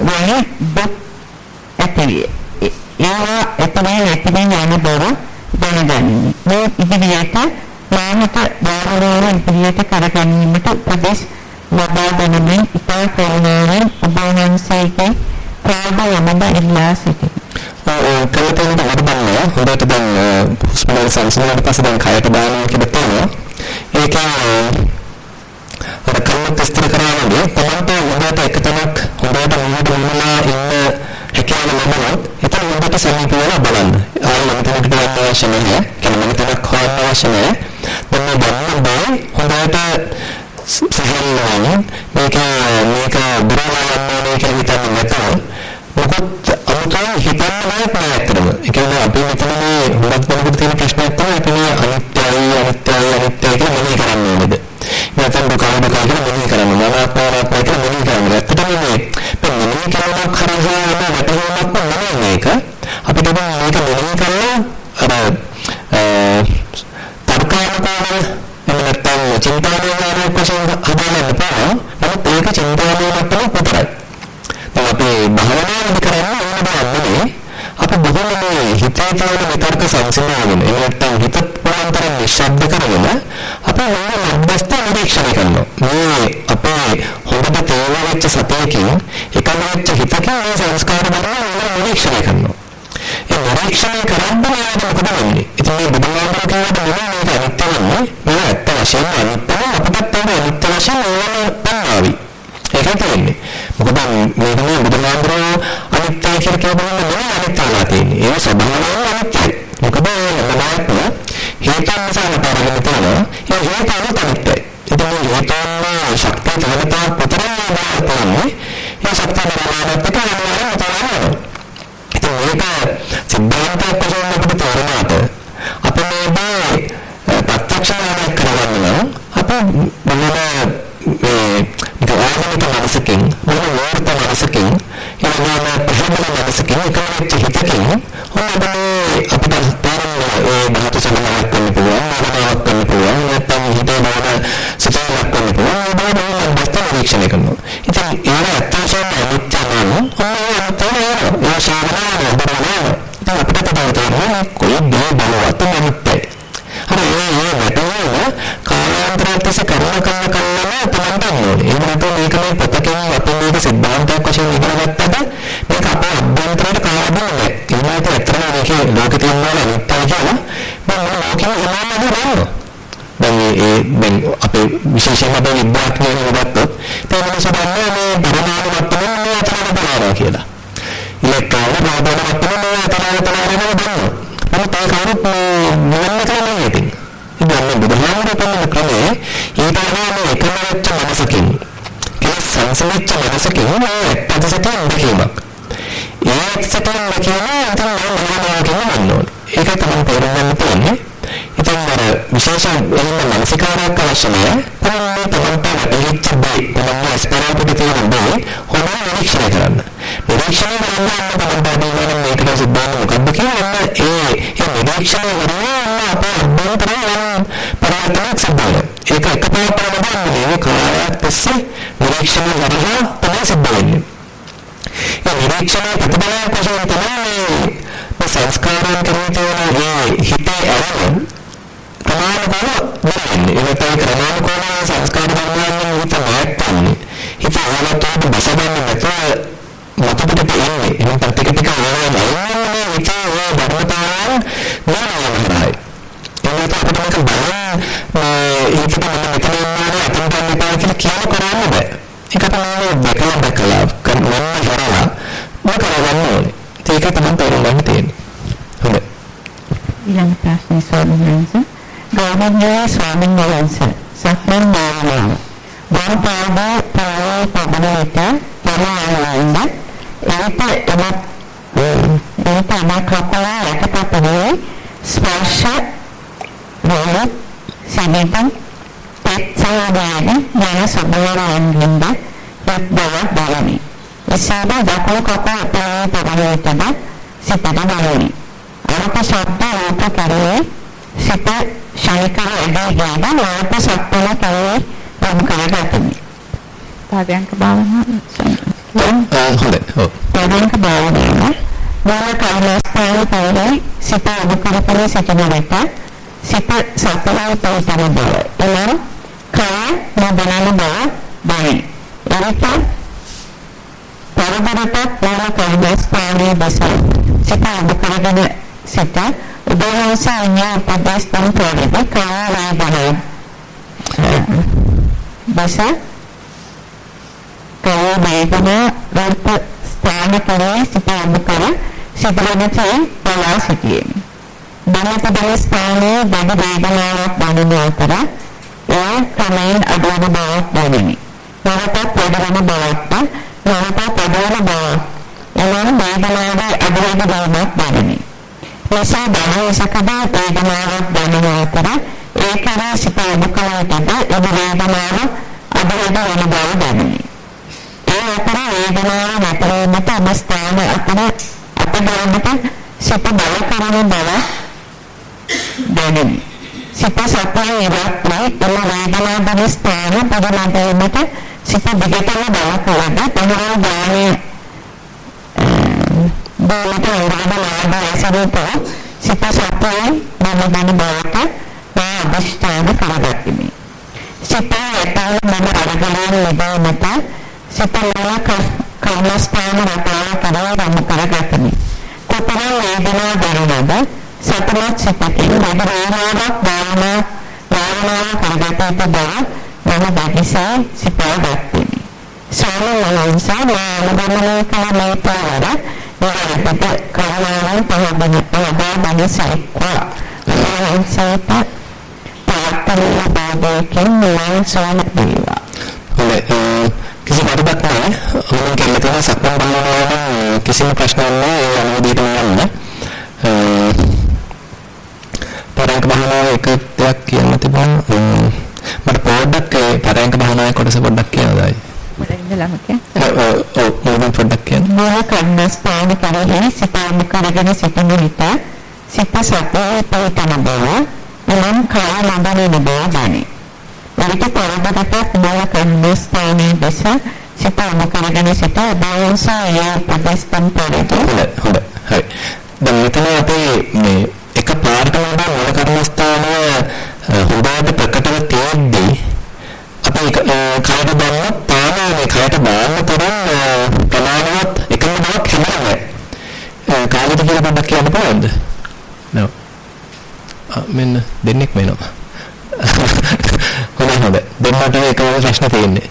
වගේ දුක් ඇතිවිය. ඒවා එතනින් එතනින් යන බව දැනගනිමි. මේ ඉදිරියට මානක දාරුණාව ඉදිරියට කරගැනීමට උපදෙස් ලබා දෙනමින් ඉතා කරුණාවෙන් ඔබවහන්සේගේ ප්‍රාදයමද ඉල්ලා සිටිමි. කලතෙන් වඩබන්නේ හොඳට දැන් හුස්ම සංසිඳනට පස්සේ දැන් කයට දානවා කියලා තියෙනවා. ඒක අර කල්ප විස්තර කරනවානේ තමන්ට හොඳට එක තැනක් හොඳට මොහොත වුණා ඉන්න හැකියාව ලැබුණොත් එතන හොඳට සමීප වෙලා බලන්න. ආයෙ මම තැනකට යන්න අවශ්‍ය නැහැ. කෙනෙක් තැනක් හොයන්න අවශ්‍ය නැහැ. දැන් මේ බලන්න හොඳට සහල්ලාවෙන් මේක මේක දුරවලා මේක හිතන්නේ නැතව මොකොත් අමුතුවෙන් හිතන්න බෑ ප්‍රයත්නම. ඒ කියන්නේ අපි මෙතන මේ හුඟක් දෙනෙකුට තියෙන ප්‍රශ්නයක් තමයි අපි මේ අනිත්‍යයි අනිත්‍යයි අනිත්‍යයි කියලා මෙනෙහි කරන්නේ නේද? නැත්නම් දුක දුක කියලා මෙනෙහි කරන්නේ. මනාපාරක් එක මෙනෙහි කරන්නේ. ඇත්තටම මේ මෙනෙහි කරනවා කරහා යන වැටහීමක් නෙවෙයි මේක. අපිට මේක මෙනෙහි කරන වශයෙන් හදාගන්න එපා. නමුත් ඒක චින්තාමය මට්ටම විතරයි. දැන් අපි භාවනා කරනවා ඕනෑමනේ අපි බොහෝ මේ හිතේ තියෙන විතර්ක සංසිඳාගෙන ඒ නැත්තම් හිත පුරාන්තර නිශ්ශබ්ද කරගෙන අපි ඕන මධ්‍යස්ථ නිරීක්ෂණය කරනවා. මේ අපේ හොඳට තේරෙච්ච සතයකින් එකලෙච්ච හිතකින් මේ සංස්කාර බලන නිරීක්ෂණය කරනවා. ඒ නිරීක්ෂණය කරද්දී මොකද වෙන්නේ? ඉතින් මේ බුදුහාමුදුරුවෝ කියනවා මේක අනිත්‍ය වෙන්නේ. මේක ඇත්ත වශයෙන්ම අනිත්‍ය අපිටත් ඒක අනිත්‍ය වශයෙන් ඕන පන්නාවි. ඒකයි තියෙන්නේ. මොකද මේ තමයි බුදුහාමුදුරුවෝ අනිත්‍ය කියලා කියනවා නෙවෙයි අනිත්‍යලා තියෙන්නේ. ඒක ස්වභාවයෙන් අනිත්‍යයි. මොකද මොනවාක්ම හේතුන් නිසා කරගෙන තියෙනවා. ඒ හේතුන් අනිත්‍යයි. ඉතින් මේ හේතුන් ශක්තිය තවතා පතරම බලන්නේ. ඒ ශක්තිය බලනකොට තමයි ඉතින් මේක සිද්ධාන්තයක් වශයෙන් අපිට තේරුණාට අපේ මේ ප්‍රත්‍යක්ෂණය කරගන්න තමයි දැකලා දැකලා කරනවා හරලා මොකද කරගන්න ඕනේ. ඒක තමයි තේරුම් ගන්න තියෙන්නේ. හොඳයි. ඊළඟ ප්‍රශ්නේ ස්වාමීන් වහන්සේ ගෞරවනීය ස්වාමීන් වහන්සේ සක්මන් භාවනාව වම් පාදයේ පායේ පදනයට පරමාවයින්ද ඒත එම ඒත අම කපලා යටපතේ ස්පර්ශ වල සමිතන් පච්චාදාන යන සබවරයන්ගින්ද යත් බව බලමි එසේම දකුණු කකුල පායේ පදනයටද සිතට බලමි අරක ශබ්ද රූප කරේ සිත ශනිකව එදී ගියද වාත සත්වල කරේ වම් කරගතිමි. පාදයන්ක භාවනාව හොඳයි. ඔව්. පාදයන්ක භාවනාව මූල කර්මස්ථානයේ පවරයි සිත අදු කරපර සිටින විට සිත සත්වල පවතන බව. එනම් කය නොදැනෙන බව දැනේ. එවිට පරතරට මූල කර්මස්ථානයේ බස සිත අදු කරගෙන සිත උදවසන්නේ පදස්තම් ප්‍රවේද කාරා බහයි බස කය වේදනා රූප ස්ථාන කරේ සිත අදු කර සිතවනසේ බලා සිටියේ බණපදල ස්ථානයේ බඩ වේදනාවක් දැනෙන අතර එය ක්‍රමයෙන් අඩුවන බවක් දැනෙමි. නැවතත් වැඩවන බවක් නැවතත් වැඩවන බවක් එනම් වේදනාවේ අඩුවන බවක් දැනෙමි. නිසා දහසකදා වේදනාවක් දැනෙන අතර ඒ කරා සිත අදුකලටද එම වේදනාව අඩුවන වන බව දැනෙමි. ඒ අතර වේදනාව නැතරීමට සිත බල කරන බව දැනෙමි. සිත සත්‍යය ඉවත් වී එම වේදනා බව ස්ථාන පදනටීමට සිත දිගටම බල කරන පහළ දානය බෝලට ඉරාද ලාභ ඇසරූප සිත සතුයි මම මන බවට අධිෂ්ඨාන කරගතිමි. සිත යටාව මම අරගලන ලැබීමට සිත මූල කර්මස්ථාන වටාව කරා රම කරගතිමි. කොතරම් වේදනා දැනෙනද සතරත් සිතකින් වැඩ වේලාවක් භාවනා භාවනා කරගත යුතු බව මම දැකසේ සිතා ගත්තෙමි. සාමාන්‍යයෙන් සාමාන්‍ය කලමේ පාර ඉවරකට කරුණාවෙන් පහදන්න පහදා බඳසෙක්වා. සේත පාත්තේ බාදකින් නිවන් සෝන වේවා. හොඳයි කිසි වරදක් නැහැ. මම කියලා තියෙන සක්මන් බලනවා කිසිම ප්‍රශ්නයක් නැහැ. ඒ අනුවිදිහටම යන්න. පරයන්ක භාවනාව එක දෙයක් කියන්න තිබුණා. මට පොඩ්ඩක් ඒ පරයන්ක භාවනාවේ කොටස පොඩ්ඩක් කියන්නයි. ඉඳලාම කියන්නේ. ඔව් මොකද පොඩ්ඩක් කියන්න. මෝහ කර්මස්ථාන කරගෙන සිතාම කරගෙන සිටින විට සිත සතේ පිටන බව එනම් කය නඳන බව දැනේ. විට පරබකට මෝහ කර්මස්ථානයේ දැස සිතාම කරගෙන සිට බවසය ප්‍රදස්තම් පරිදි. හොඳ හරි. දැන් මෙතන අපේ මේ එක පාරකම මෝහ කර්මස්ථානය හොඳට ප්‍රකටව තියෙද්දී අපි කයට දැම්මත් තාම මේ කයට දාන්න තරම් ප්‍රමාණවත් එකම බවක් හැමෝම කාලෙද කියලා පොඩ්ඩක් කියන්න පුළුවන්ද? නෝ. මෙන්න දෙන්නෙක් වෙනවා. හොඳයි හොඳයි. දෙන්නට එකම ප්‍රශ්න තියෙන්නේ.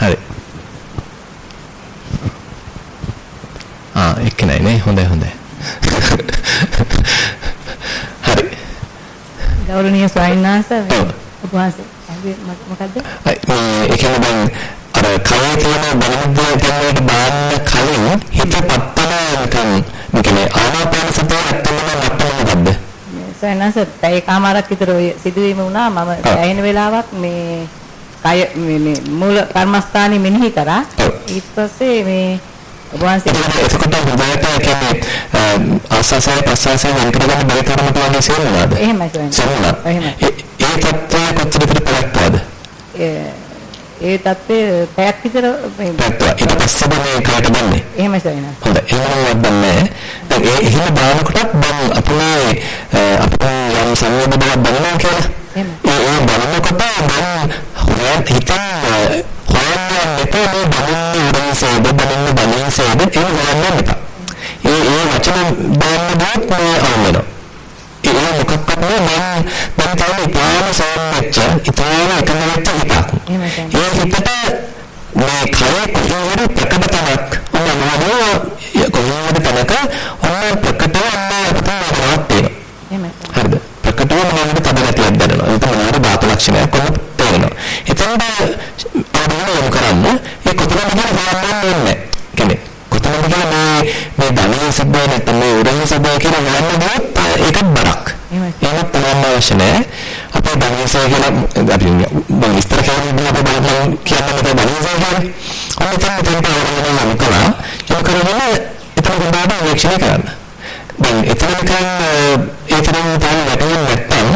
හරි. ආ එක්කෙනයි නේ හොඳයි හොඳයි. හරි. ගෞරවනීය ස්වාමීන් වහන්සේ ඔබ වහන්සේ මොකද්ද? ඒ කියන්නේ දැන් අර කයේ තියෙන බලමුද්දේ තියෙනට බාන්න කලින් හිත පත්තන නිකන් නිකන් ආනාපාන සතිය ඇත්තම නැත්තම මොකද්ද? සයනස පැය කමාරක් විතර ඔය සිදුවීම වුණා මම ඇහෙන වෙලාවක් මේ කය මේ මූල කර්මස්ථානෙ මෙනෙහි කරා ඊට පස්සේ මේ එතකොට හොඳට කියන්නේ ආස්වාසය ප්‍රසවාසය වෙන් කරගන්න බැරි තරමට වගේ සිරුරාද? එහෙමයි සයනස. එහෙමයි. ඒ තත්ත්වය කොච්චර විතර පැවැත්වද? ඒ තත්ත්වය පැයක් විතර මේ පැවැත්වුවා. ඊට පස්සේ මේ කාට බන්නේ? එහෙමයි සයනස. හොඳයි. එහෙම බන්නේ. දැන් ඒ එහෙම බලනකොටත් දැන් අපේ අපේ යම් සංවේද බවක් බලනවා කියලා. ඒ ඒ බලනකොට දැන් හොයන් හිතන හොයන්න මෙතන බලන්නේ උරන්සේද බලන්නේ බලන්සේද ඒ හොයන්න එපා. ඒ ඒ වචන බලන්න බොත් මේ ආවෙනවා. ඒ මොකක්වත් නෑ මම දැන් තාම ඉතාලම සම්මච්ච ඉතාලම එකම වෙච්ච හිතක්. ඒ හිතට මේ කය කොහොමද ප්‍රකටතනක් ඔන්න මොනවද කොහොමද තනක ඔන්න ප්‍රකටව ඔන්න අපිට වෙනවා. හරිද? ප්‍රකටව මොනවද තදගතියක් දැනෙනවා. ඒක මොනවාද ධාතු ලක්ෂණයක් කොහොමද තේරෙනවා. එතකොට අවධානය කරන්න ඒ කොතනද කියලා හොයන්න ඕනේ. කියන්නේ කොතනද කියලා මේ මේ ධනිය සබ්බය නැත්නම් මේ උරහිය සබ්බය කියලා හොයන්න ගියොත් ඒකත් බරක්. එහෙමත් තමයි අවශ්‍ය නැහැ. අපේ ධනියසය කියලා අපි මම විස්තර කරන්න අපේ බලන්න කියන්නේ අපේ ධනියසය කියන්නේ. ඔන්න තමයි තමයි අවධානය කරලා යොමු කරගෙන එතන ගොඩාක් විශ්ලේෂණය කරන්න. දැන් එතන නිකන් ඒ තරම් තාම වැටෙන්නේ නැත්තම්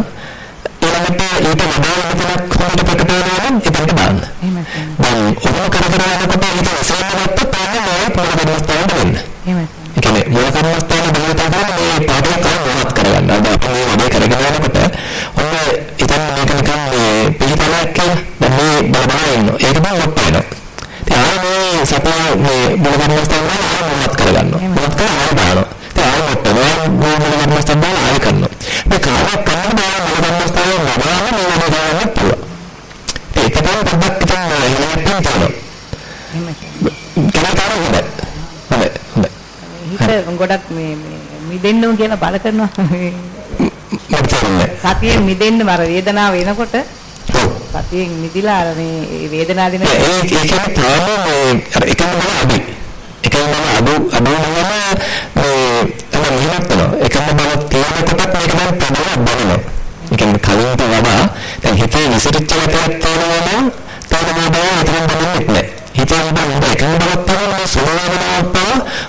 ඊළඟට ඊට වඩා මෙතනක් හොඳට ප්‍රකට වෙනවා නම් එතනට දාන්න. දැන් ඔහොම කර කර යනකොට ඊට ඉස්සෙල්ලා ගත්තොත් තාම මේ පොළ කර්මස්ථානට වෙන්න. එහෙමයි. ඒ කියන්නේ මූල කර්මස්ථාන බලයට ගන්න මේ පාඩක කරනවත් කරගන්න. අද අපි මේ වැඩේ කරගෙන යනකොට ඔන්න ඉතින් මේක නිකන් මේ පිළිපලක් කියලා දැන් මේ බලබලා ඉන්නවා. ඒක ලොක් වෙනවා. ඉතින් ආයෙ මේ සපා මේ මූල ආයෙ මොනවත් කරගන්නවා. මොනවත් කරලා ආයෙ දානවා. ආයෙත් තමයි මූල කර්මස්ථාන දාලා ආයෙ කරනවා. මේ කාර්යයක් කරන බෑ මූල කර්මස්ථානේ නවාම මූල කර්මස්ථානේ පුළුවන්. ඒක තමයි පොඩ්ඩක් ඉතින් එහෙම තියෙනවා. එහෙම කෙනාට හොඳයි. හොඳයි හොඳයි. හිත ගොඩක් මේ මිදෙන්න ඕන කියලා බල කරනවා. සතියෙන් මිදෙන්න මර වේදනාව එනකොට සතියෙන් මිදිලා අර මේ වේදනාව දෙන ඒ කියන්නේ තාම මේ අර එකම අඩුයි. එකම අඩු අඩු නම මේ තමයි මෙහෙමත් වෙනවා. එකම බව තියෙනකොටත් මේක දැන් ප්‍රබලව බලනවා. ඒ කියන්නේ කලින්ට වඩා දැන් හිතේ විසිරිච්ච ගැටයක් තියෙනවා නම් තාම මේ බව අතරින් බලන්නේ නැහැ. හිතේ ඉඳන් එකම බවක් තියෙනවා සුවවේදනාවක් පව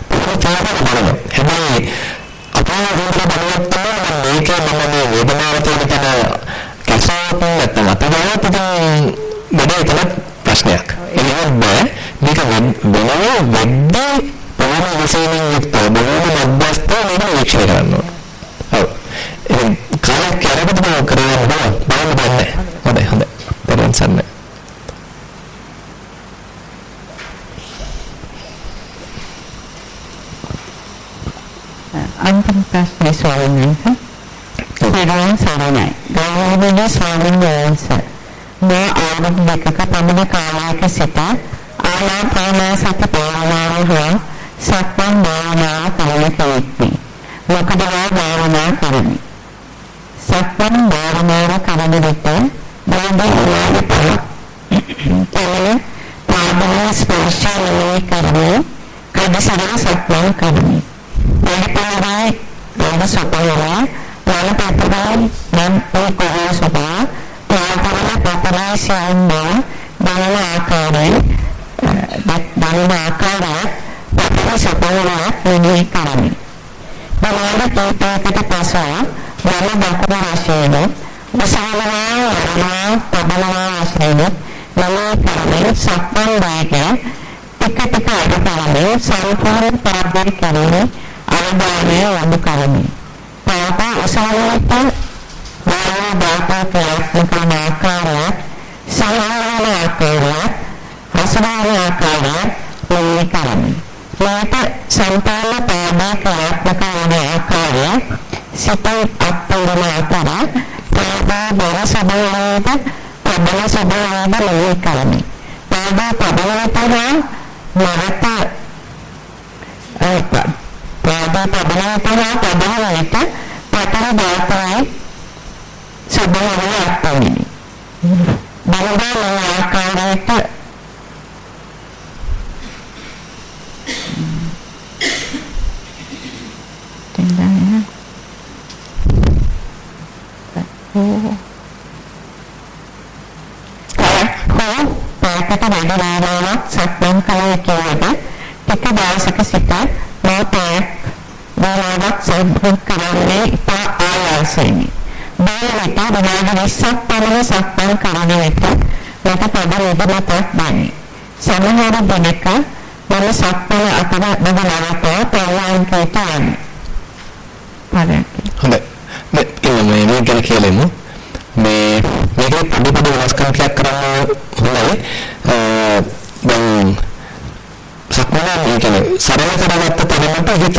පුරුතව බලනවා. හැබැයි අපේ වේදනාව බලවත් තමයි මේක මම මේ වේදනාව තියෙන තැන කැසාවක් නැත්නම් අතගාවත් ඉතින් වැඩේ එතන ප්‍රශ්නයක්. එහෙනම් බෑ මේක වෙනව වෙද්දී බොහොම විසීමින් යුක්ත බොහොම මධ්‍යස්ථ නිරීක්ෂණය කරනවා. ඔව්. එහෙනම් කාලයක් කැරකට බව කරනවා බලන්න බෑ. හොඳයි හොඳයි. පරණ සම්මේ. අන්තිම ප්‍රශ්නේ ස්වාමීනි. පරණ සරණයි. ගෞරවනීය ස්වාමීන් වහන්සේ. මේ ආරම්භ දෙකක පමණ කාලයක සිට ආනාපාන සති භාවනාව හා සක්මන් භාවනාව කරන කෙනෙක්මි. මොකද භාවනා කරමි. සක්මන් භාවනාව කරන විට බාහිර කෙනෙක් පාදයේ ස්පර්ශය කරන්නේ කඩසරන සක්මන් කරමි. පරිපාලනයි වල සපයලා වල පතරයි නම් ඒ කොහොම සපා පාදවල පතරයි සියන්නේ බලන ආකාරය බලන ආකාරය පතර සපයලා මෙනෙහි කරමි. බලන තෝතකට පසුව වල දකුණ වශයෙන් විශාලවා වරණා තබලවා වශයෙන් මෙනෙහි කරමි සක්මන් වාගේ ටික ටික අඩපාරේ සල්පෝරන් පාදයෙන් කරේ අවධානය යොමු කරමි. පාප අසහනයට වායු බාපා ප්‍රයත්න කරන ආකාරය සමාන ආකාරය හසනාන ආකාරය මෙහි කරමි. මේක සංතාන පාදා ප්‍රයත්න කරන ආකාරය සිතේ අත්පොරන ආකාරය පාදා බර සබලයට පබල සබලයට මෙහි කරමි. පාදා Oh. Kalau පාටට වැඩ වාරාවක් සක්මන් කළා කියනකොට ටික දවසක සිට මේ පාට වාරාවක් සම්පූර්ණ කරන්නේ ඉතා ආයාසයෙන්යි. බාලට විනාඩි 20ක් පමණ සක්මන් කරන විට මට පද නිදමතක් බන්නේ. සමහර දිනක මම සක්මන අතර බදලවට පෙරලන්කයට යන්නේ. හොඳයි. මේ මේ ගැන කියලෙමු. මේ මේකේ පොඩි පොඩි වෙනස්කම් ටිකක් කරන්න හොඳයි. දැන් සක්මන මේ කියන්නේ සරල කරගත්ත තරමට හිත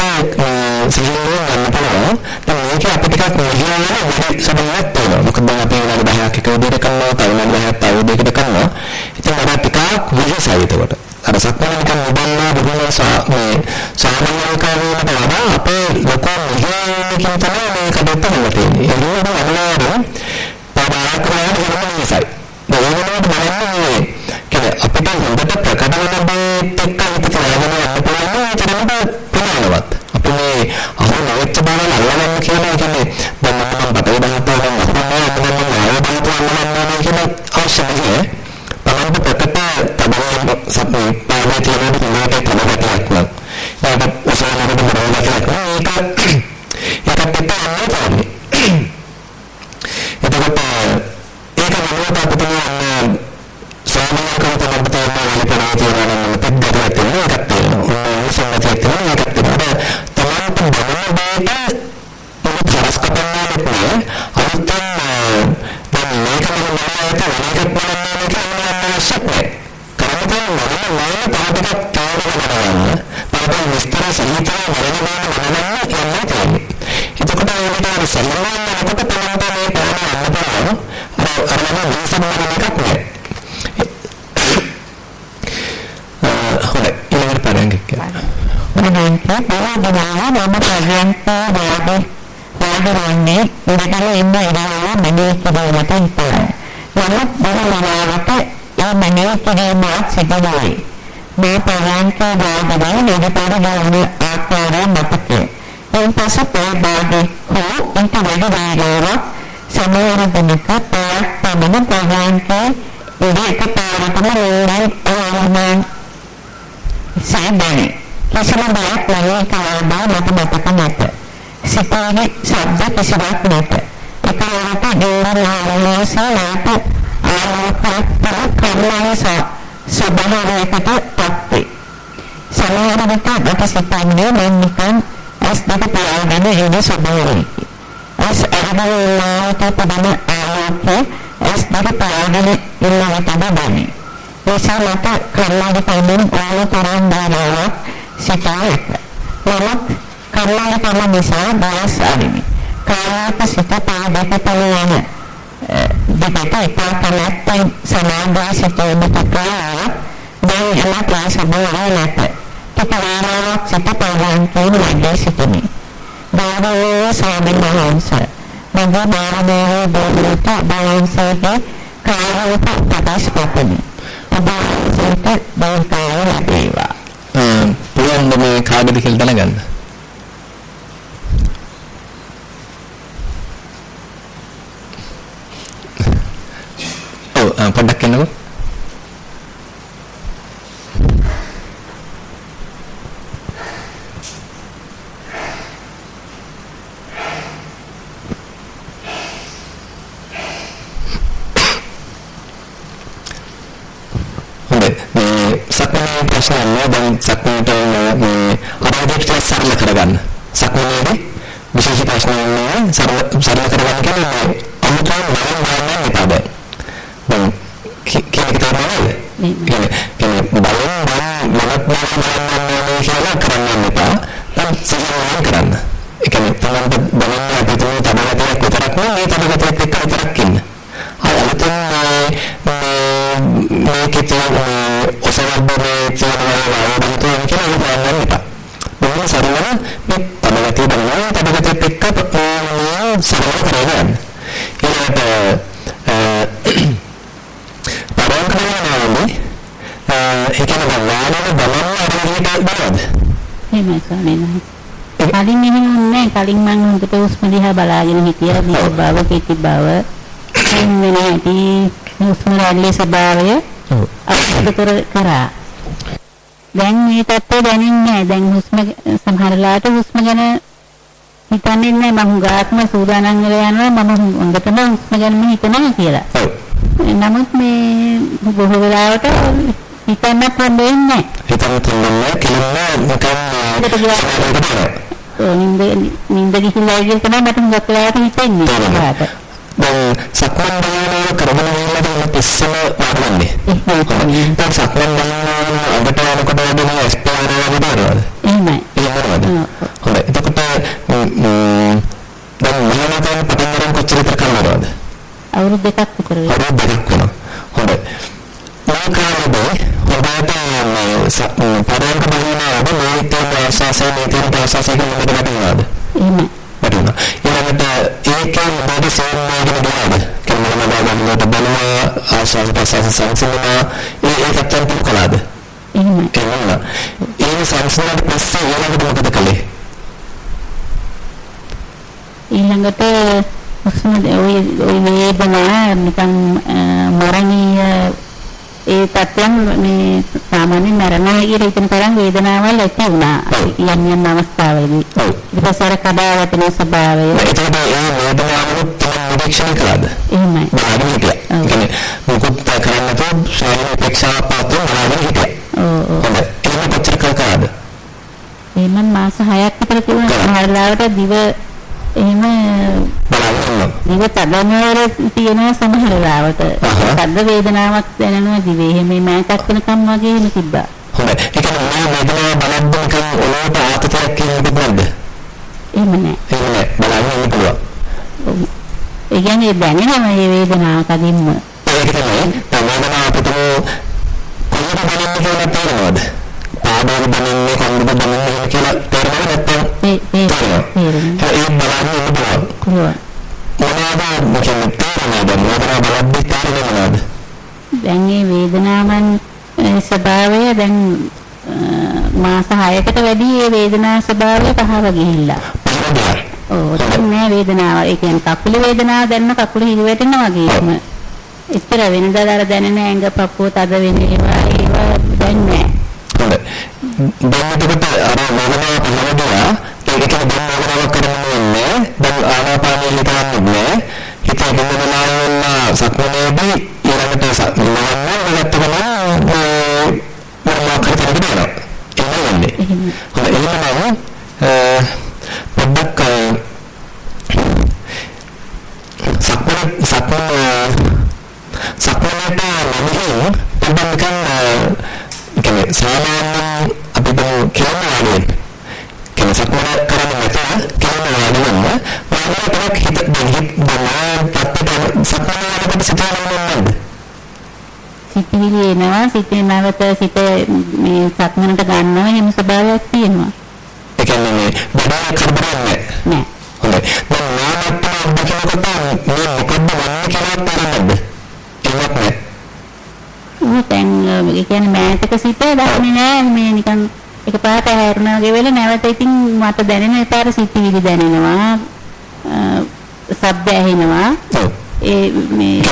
සිහිනුවන ගන්න පුළුවන්. දැන් මේක අපිට ටිකක් මොහියන සබලයක් තියෙනවා. මොකද දැන් අපි වෙලාවට 10ක් එක විදිහට කරනවා, තව වෙලාවට 10ක් තව විදිහකට කරනවා. ඉතින් වඩා ටිකක් විශේෂයි එතකොට. අර සක්මන නිකන් නිදන්නා බොහොම මේ සාමාන්‍ය කාර්යයකට වඩා අපේ ලොකු මොහියනකින් තමයි මේ කඩේට තියෙන්නේ. ඒ වගේම අනිවාර්යයෙන් පාඩම් කරන නිසා. දැන් බලන්නේ කියන්නේ අපිට හොඳට ප්‍රකට වෙන දේත් එක්ක හිත තියාගෙන යන්න පුළුවන් ඒ තරමට ප්‍රමාණවත්. අපි මේ අහු නැවච්ච බව අල්ලගන්න කියලා කියන්නේ දැන් මම බටේ දාන්න නම් අහන්නේ මම ආයෙත් බලන්න කියන අවශ්‍ය නැහැ. බලන්න ප්‍රකට තමයි සම්පූර්ණ පාඩම් තියෙන මොනවද තමයි නම්. ඒක උසාවියට බලන්න ඒක ඒකත් එක්ක යන්න ඕනේ. එතකොට ඒක මොනවද අපිට යන්න සාමාන්‍යකම් තමයි තමයි වලිපරා තියෙනවා පෙද්දට තියෙනවා ඒකත් තියෙනවා. ඕන සම්මතයක් තියෙනවා ඒකත් තියෙනවා. තමන්ට බලන දෙයට මොකද හරස් කරන්නේ නැහැ. අනිත් දැන් මේක මම නෑට වෙනකක් බලන්නේ කියන්නේ අවශ්‍යත් නැහැ. කරන්නේ මම නෑ පාඩක තේරුම් පාඩම් විස්තර සහිතව වරණන වරණන යන්න තියෙන්නේ. එතකොට ඒකට සම්මාන එතකොට තමයි මේ පාඩම අන්න බලනවා. අර අර මම විසඳන එකක් නෑ. හොඳයි ඊළඟට පරංග කියලා. මනෝන්ත බවදනා මම පරියන්ත වාදේ වාදරන්නේ ඉඳලා ඉන්න ඉඳලා මනේ කිරීමට හිතනවා. නමුත් බලනවාට ඒ මනේ කිරීම සිදුවයි. මේ පරියන්ත වාදනා නිරතර ගන්න ආකාරය මතකයි. එන් පසු පොඩ්ඩක් හෝ ඉන්ට වැඩි වේගයක් සමහර දිනක පැයක් පමණ පරියන්ත ඉඳ එකපාරටම නේරයි ඕනම සෑබෑ කිසිම දෙයක් මගේ කවදා මට මතක නැත. සිතාගේ ශබ්ද කිසිවක් නැත. එකවරට දේවනාලෝස නැත ආලෝකයක් කරනස සබහරයකට පත්වේ. සමහර විට මට සිතන්නේ මම නිකන් ඇස් දෙක පියාගෙන ඉන්න සබහරයි. ඇස් අරගෙන පදම ආලෝකය ඇස් දෙක පියාගෙන ඉන්නවට බබන්නේ. නිසා මට කර්මාද පයින් ඕන තරම් දානවා සිතාලක. නමුත් කරුණා කරන නිසා බයස් අරිමි. කායක සිත පාදකපල යන දෙකට එකා කලත්තෙන් සමාධි සිතේ පිටකලා දැන් එම ප්‍රාසබෝල නැත. ටිකවාරක් සිත පාදකේ නැගී සිටිමි. බාරෝ සාමින් වහන්සේ මගේ බාරදේ බෝලට බාලන්සේගේ කායෝප ප්‍රකාශ කරමි. ඔබට බෞද්ධය ලැබේවා. පුළුවන් මේ කාගෙද කියලා දැනගන්න. ඔව් පොඩ්ඩක් එන්නකෝ. හොඳයි මේ සක්මනේ ප්‍රශ්න නෑ දැන් සක්මනට මේ අරමුණට සරල කරගන්න. සක්මනේදී විශේෂ ප්‍රශ්න නෑ සරල සරල කරගන්න කියන්නේ අමුතුවෙන් බලන්න බලන්න එපා දැන් දැන් කෙනෙක් තේරෙනවද කියන්නේ කියන්නේ බලන්න බලන්න මනත් බලන්න කියලා කරන්න එපා දැන් සරල කරන්න ඒ කියන්නේ තමන්ට බලන්න අපිට තබගතියක් විතරක් නෙවෙයි මේ තබගතියත් එක්ක විතරක් ඉන්න අලුතෙන් මේකේ තියෙන ඔසවබ්බේ තියෙන වලවන්තෝ කියලා බලන්න එපා. මොන සරල මේ තබගතිය බලනවා තබගතියත් එක්ක සරල කරගන්න. ඊළඟට පරම කරනවානේ ඒ කියන්නේ වාහන බලන්න අරගෙන බලන්න. එහෙමයි ස්වාමීන් වහන්සේ. කලින් එහෙම නෑ කලින් මම හොඳට හුස්ම දිහා හිටියා දිග බව කෙටි බව වෙන හැටි හුස්ම රැල්ලේ ස්වභාවය අවබෝධ කර කරා. දැන් මේ තත්ත්වය දැනෙන්නේ නැහැ. දැන් හුස්ම සමහරලාට හුස්ම ගැන හිතන්නේ නැහැ. මම ගාත්ම සූදානම් වෙලා යනවා. මම හොඳටම හුස්ම ගැනම හිතනවා කියලා. නමුත් මේ බොහෝ වෙලාවට හිතන්නත් වෙන්නේ නැහැ. හිතන්න තුනන්නේ කිලින්න නිකන් නින්ද නින්ද ගිහිල්ලා ඉගෙන තමයි මට හුඟක් වෙලාවට හිතෙන්නේ. දැන් සක්මන් භාවනාව කරගෙන යනකොට ඉස්සම වඩන්නේ. දැන් සක්මන් භාවනාව අගට යනකොට වඩන එක්ස්ප්ලෝරර් වගේ බලනවාද? එහෙමයි. එහෙමද? හොඳයි. එතකොට දැන් මහානාතන පටන් ගන්න කොච්චර විතර කරනවද? අවුරුදු දෙකක් විතර වෙනවා. අවුරුදු දෙකක් වෙනවා. හොඳයි. මේ කාලේ හොඳට පරයන්ක භාවනාවද මොනිටර් ප්‍රසාසය මේතර ප්‍රසාසය කියන මොකද වටිනවද? එහෙමයි. වටිනවා. ඊළඟට ඒකෙන් බඩ සේනාගෙන බලන්න. කෙනෙක් නදාගන්නට බලනවා ආශාස ප්‍රසාස සංසිඳනවා. ඒ ඒකත් අන්තිම කලාද? එහෙමයි. කෙනෙක් ඒ සංසිඳන පස්සේ ඊළඟට මොකද කළේ? ඊළඟට හුස්ම ඔය ඔය වේදනා නිකන් මරණීය ඒ තත්ත්වයන් මේ සාමාන්‍යයෙන් මරණය කියලා හිතන තරම් වේදනාවල් ඇති වුණා. යම් යම් අවස්ථාවලදී. ඊට පස්සේ අර කඩා වැටෙන ස්වභාවය. එතකොට ඒ වේදනාවලුත් තමයි නිරීක්ෂණය කළාද? එහෙමයි. බලන්න හිටියා. කියන්නේ මොකොත් කරන්න නැතුව ශාරීරික අපේක්ෂා පාත්‍ර බලන්න හිටියා. ඔව් ඔව්. කොච්චර කල් කරාද? එහෙනම් මාස 6ක් විතර තිබුණා. සමහරවිට දිව එහෙම. දිව තදනවර තියෙනවා සමහර වෙලාවට. තද වේදනාවක් දැනෙනවා දිවේ. එහෙම මෑතක් වෙනකම් වගේ එහෙම තිබ්බා. හොඳයි. ඒ කියන්නේ මේ වේදනාව බලද්දී නිකන් ඔලුවට ආතතියක් කියනද නැද්ද? එහෙම නෑ. එහෙම නෑ. බලන්න පුළුවන්. ඒ කියන්නේ දැනෙනවා මේ වේදනාව කදින්ම. ඒක තමයි. වේදනාව අපිට කොහොමද බලන්නේ කියලා තේරෙනවද? පාඩවල බලන්නේ කොහොමද බලන්නේ කියලා? ඒ ඒ තේරෙනවා. ඒ බලන්න පුළුවන්. පුළුවන්. මොනවාද මොකද තේරෙනවද? මොනවාද බලද්දී තේරෙනවද? දැන් මේ වේදනාවන් ස්වභාවය දැන් මාස 6කට වැඩි මේ වේදනා ස්වභාවය පහව ගිහිල්ලා. ඔව් නෑ වේදනාව. ඒ කියන්නේ කකුල වේදනාව දැන්න කකුල හිරි වැටෙනවා වගේම. ඉතර වෙනදාට අර දැනෙන ඇඟ පපුව තද වෙන ඒවා ඒවා දැන් නෑ. හොඳයි. දැන් එතකොට අර වේදනාව පහවදලා ඒක තමයි දැන් වේදනාවක් කරන්නේ දැන් ආනාපානෙ හිතන්නේ හිත ගොඩනගලා සක්මනේදී ඊළඟට සක්මනන්න ගත්ත ගමන් මොනවා කරතද බලනවා. එන්නේ. කියන්නේ සාමාන්‍යයෙන් අපි දැන් කියන්නේ කෙනෙක් කරන්නේ නැතුව කියන්නේ නේද? මානසික හිත දෙහිත් බලපෑම් සපනාවට සිතාරන්නේ සිතිවිලි එනවා සිතේ නැවත සිත මේ සක්මනට ගන්නවා එහෙම ස්වභාවයක් තියෙනවා. ඒ කියන්නේ මේ බඩ කරබරන්නේ නෑ. හොඳයි. දැන් නාමත් උතෙන් ඒ කියන්නේ මෑතක සිට දන්නේ නෑ මේ නිකන් එකපාරට හැරුණා වගේ වෙලා නැවත ඉතින් මට දැනෙන එපාර සිතිවිලි දැනෙනවා. ශබ්ද ඇහෙනවා. ඒ මේ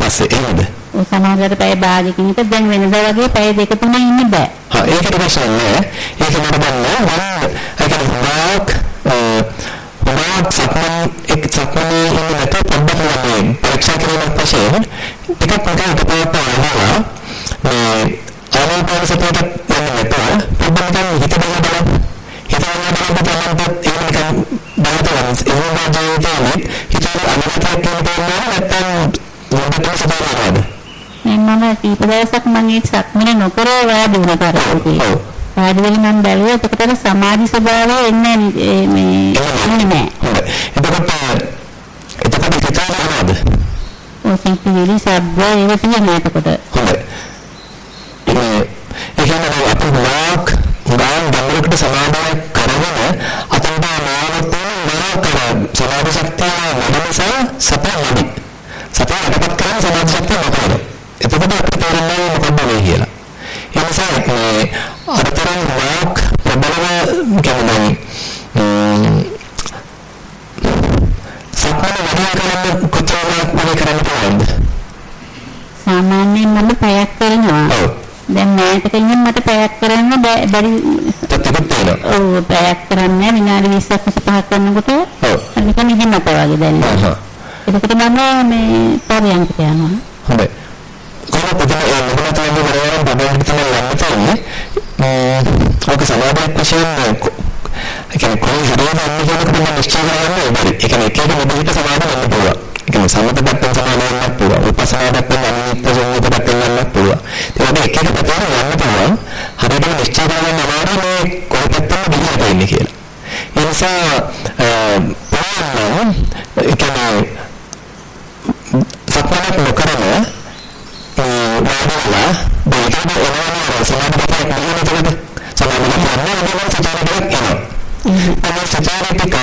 පස්සේ එහෙමද? ඔය සමහරවිට පැය භාගයකින් විතර දැන් වෙනදා වගේ පැය දෙක තුන ඉන්න බෑ. හා ඒකට ප්‍රශ්න නෑ. ඒක මට දැන් නෑ. ඒක හොඳක් හොඳක් සක්මන් එක් සක්මනේ නැත පොඩ්ඩක් පරීක්ෂා කිරීමක් වශයෙන් ටිකක් පොඩ්ඩක් එකපාරට අහලා මේ ආනාපාන සතියට යන්න නැත. පොඩ්ඩක් නිකන් හිත බලන්න. හිත බලන්න බලන්න ඒක නිකන් බලතවන්ස් එහෙම ජීවිතේ හිතේ අනුමතයක් කියනවා නැත්නම් මොකක්ද සදාරාද මම කීප දවසක් මම ඒ සක්මන නොකර වාඩි වුණා කරේ. වාඩි වෙලා මම බැලුවා එතකොට සමාධි ස්වභාවය එන්නේ මේ එන්නේ නැහැ. එතකොට එතකොට හිතානවාද? ඔය සිතිවිලි ශබ්ද ඒවා තියෙනවා එතකොට. හොඳයි. ඒ කියන්නේ අපි වාක් ගාන ගමනකට සමාදානය කරගෙන අතන නාමත් වාක් සමාධි ශක්තිය මනස සපයන්නේ. සපය අඩපත් කරන සමාධි ශක්තිය මොකද? එතකොට අපිට තේරෙන්නේ මොකක්ද මේ කියලා. ඒ නිසා මේ අතරම වාක් ප්‍රබලව කියන්නේ සක්මන වැඩි කරන්න කොතරම් වැඩි කරන්න පුළුවන්ද? සාමාන්‍යයෙන් මම පැයක් කරනවා. දැන් මෑතක ඉන්න මට පැයක් කරන්න බැරි ඔව් පැයක් කරන්නේ විනාඩි 20ක් 25ක් කරනකොට නිකන් ඉහිමත වගේ දැනෙනවා. එතකොට මම මේ පරියන්කට යනවා. හොඳයි. කොහොමද මේ මොකද තමයි වරවරන් බබෙන් තමයි යන්න තියෙන්නේ. ඔක සමාධියක් වශයෙන් ඒ කියන්නේ කොහේ හරියට යන්න කියනකොට මම නිශ්චය කරගන්න ඕනේ. ඒ කියන්නේ එක එක මොකද සමාධිය වෙන්න පුළුවන්. ඒ කියන්නේ සමත පැත්තෙන් සමාධිය වෙන්න පුළුවන්. විපස්සනා පැත්තෙන් අනිත්‍ය සංයුත පැත්තෙන් යන්න පුළුවන්. ඒ වගේ එක එක පැත්තෙන් යන්න පුළුවන්. හරියට නිශ්චය කරගන්න අමාරු මේ කොයි පැත්තෙන්ද ගිහින් ඉන්නේ කියලා. ඒ නිසා ප්‍රාණ ඒ කියන්නේ සක්මනක් නොකරන වාඩිලා බයිකේ එනවා සමාධියක් නෙමෙයි සමාධියක් නෙමෙයි සමාධියක් එනවා. තමයි සමාධියක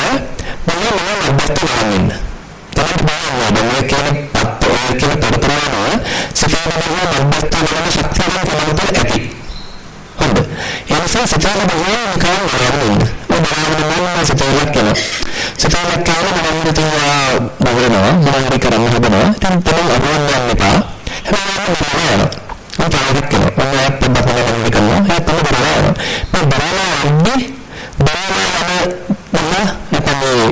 මොන මොන අබ්බත් වන්නේ. තමයි බලන්න කියන පත් කියන පතරනවා සමාධියක අබ්බත් වන ශක්තිය තමයි ඇති. හොඳ. ඒ නිසා සමාධිය නිකන් වරන්නේ. ඔය බලන්න මොනවා සමාධියක් කියනවා. සමාධියක් කියනවා මම හිතුවා බවරනවා මොනවද කරන්න හදනවා. දැන් තමයි අරන් යන්න එපා. හැබැයි මම පාරක් කරනවා. මම අප්ප බපලෙන් කරනවා. ඒක තමයි බලනවා. මම බලනවා බලනවා බලනවා නැත්නම් බලනවා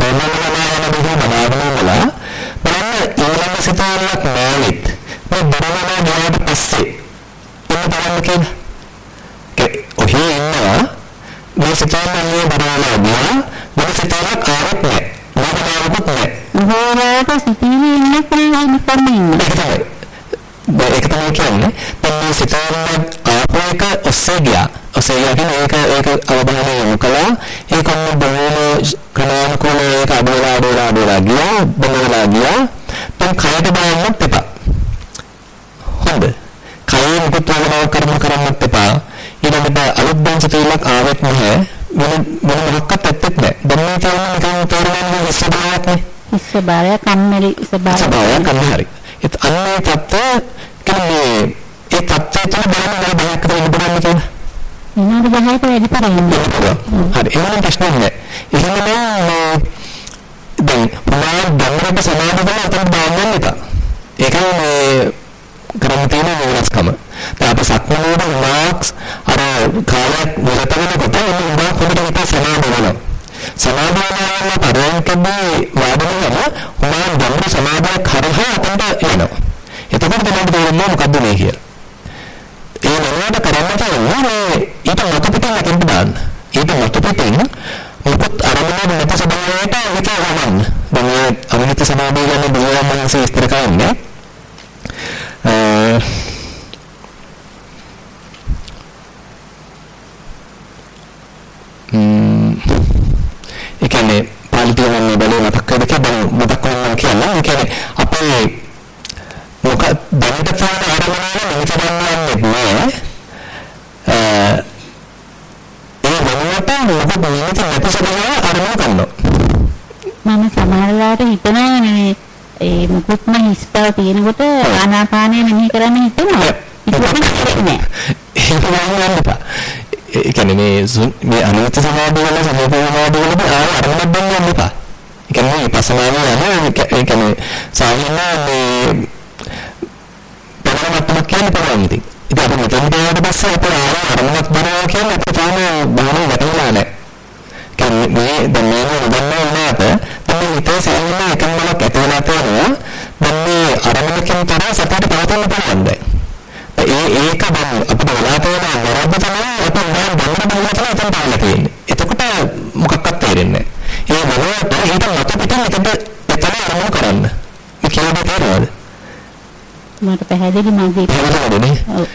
බලනවා බලනවා බලනවා බලන්න ඊළඟ සිතාවක් නැවෙත් මේ බලනවා ගියාට පස්සේ එන්න බලන්න කියන ඔහේ ඉන්නවා. මේ සිතාන්නේ බලනවා ගියා මේ සිතාවක් ආවත් නැහැ මොකදාවකුත් නැහැ මොහොතක සිටිනේ ඉන්නේ. කියලා නිකන් ඉන්නේ ඒක තමයි කියන්නේ. දැන් සිතාන්නේ ආපු එක ඔස්සේ ගියා. ඔස්සේ ගියා ඒක ඒක අවබෝධය යොමු කළා. ඒක බොහොම ක්‍රමානුකූලව ඒක අඩුවලා අඩුවලා අඩුවලා ගියා. බඳවලා ගියා. දැන් කයට බලන්නත් එපා. හොඳ කයේ මුකුත් වගේ කර්ම කරන්නත් එපා. ඊළඟට අලුත් දන්සතේලක් ආවෙත් නැහැ. මොන මොන මොකක්වත් ඇත්තෙත් නැහැ. දැන් මේ කියන්නේ නිකන් තේරුම් ගන්න ස්වභාවයක් නේ. ස්වභාවය කම්මැලි ස්වභාවය කම්මැලි ඒත් අන්නේ තත්ත්වය කියන්නේ ඒ තත්ත්වය තුළ බලන්න බයක් කරන්න බලන්න කියලා? විනාඩි 10කට වැඩි පරිණාමයක්. හරි. එහෙනම් ප්‍රශ්නයක් නැහැ. එහෙනම් දැන් මොනවා දැනගන්න සමාධිය අතන දාන්න එපා. ඒකයි මේ කරන්න තියෙන වෙනස්කම. දැන් අපි සක්මනෝட මාක්ස් අර කාලයක් මොකටද කොට උඹා පොඩි හිත සමාධිය වෙනවා. සමාධිය වෙනවා පරයන්කදී වාදනයම උඹා ගම්ම සමාධිය කරහා අතට එනවා. එතකොට තමයි තේරෙන්නේ මොකද්ද මේ කියලා. ඒ වෙනුවට කරන්න තියෙන්නේ ඊට මතු පිටින් අතෙන්ට දාන්න. ඊට මතු පිටින් මොකද අරමුණ නැති ස්වභාවයට විතර ගමන්න. දැන් අනිත්‍ය සමාධිය ගැන බුදුරජාණන් වහන්සේ විස්තර කරන්නේ ඒ කියන්නේ පාලිතිය කියන්නේ. ඒ කියන්නේ අපේ මොක දැනට තියෙන අරමුණ නිතරම නෑ. ඒ වෙනුවට මොකද නිමිති නැති සබඳව අරමුණ කරනවා. මම සමහරලාට හිතනවා මේ ඒ මුකුත්ම හිස් බව තියෙනකොට ආනාපානය මෙනෙහි කරන්න හිතෙනවා. ඉතින් නෑ. ඒක නෑ ඒ කියන්නේ මේ මේ අනිත්‍ය සමාධිය වල සමාධිය වල ආය අරමුණක් දෙන්න යන්න එපා. ඒ කියන්නේ විපස්සනාව යන ඒ කියන්නේ සාමාන්‍ය මේ පරමත්තම කියන්නේ පරම ඉතින්. අපි මෙතන ගියාට පස්සේ අපේ අරමුණක් බලනවා කියන්නේ අපේ තාම බාහම වැටෙලා නැහැ. කියන්නේ මේ දැන් මේ නොදන්නා වුණාට තමයි හිතේ සෑහෙන එකම බලක් ඇති වෙලා තියෙනවා. දැන් මේ අරමුණකින් තරහ සතට පවතින්න පුළුවන් දැන්. ඒ ඒක දැන් අපිට වෙලා තියෙන වරද්ද තමයි අපි දැන් බලන බලන තමයි එතන පාලා තියෙන්නේ. එතකොට මොකක්වත් තේරෙන්නේ නැහැ. ඒ මොනවට ඊට මත පිටින් එතන එතන අරමුණු කරන්න. මේ කියන්නේ තේරෙනවද? මට පැහැදිලි මගේ පැහැදිලිනේ. ඔව්.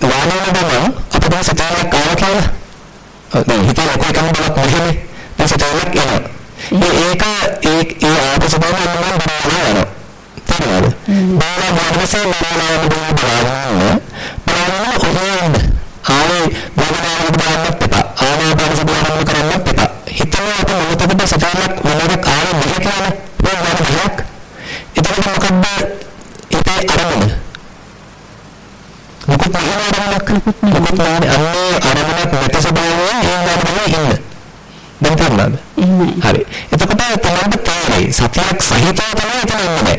වාහනවල නම් අපිට සතාවක් ආව කියලා. දැන් හිතේ ඔක එකම බලක් නෙමෙයි. දැන් සතාවක් එනවා. ඒ ඒක ඒ ඒ ආපසබම නම් බලනවා. තේරෙනවද? බලන මානසික මරණය බලනවා. බලන ඔහොම ආවේ බලනවා බලන්නත් එපා. ආනාපාන සතිය කරන්නත් එපා. හිතනවා අපි මොකටද සතාවක් මොනවාක් ආවේ නැහැ කියලා. මොනවාක් එතකොට මොකද්ද ඒකේ අරමුණ? මොකද අරමුණක් මොකද අන්නේ අරමුණක් නැති ස්වභාවයෙන් ඒ අරමුණේ ඉන්න. දැන් තේරුණාද? හරි. එතකොට තමයි තේරෙයි. සතියක් සහිතව තමයි එතන ඉන්නේ.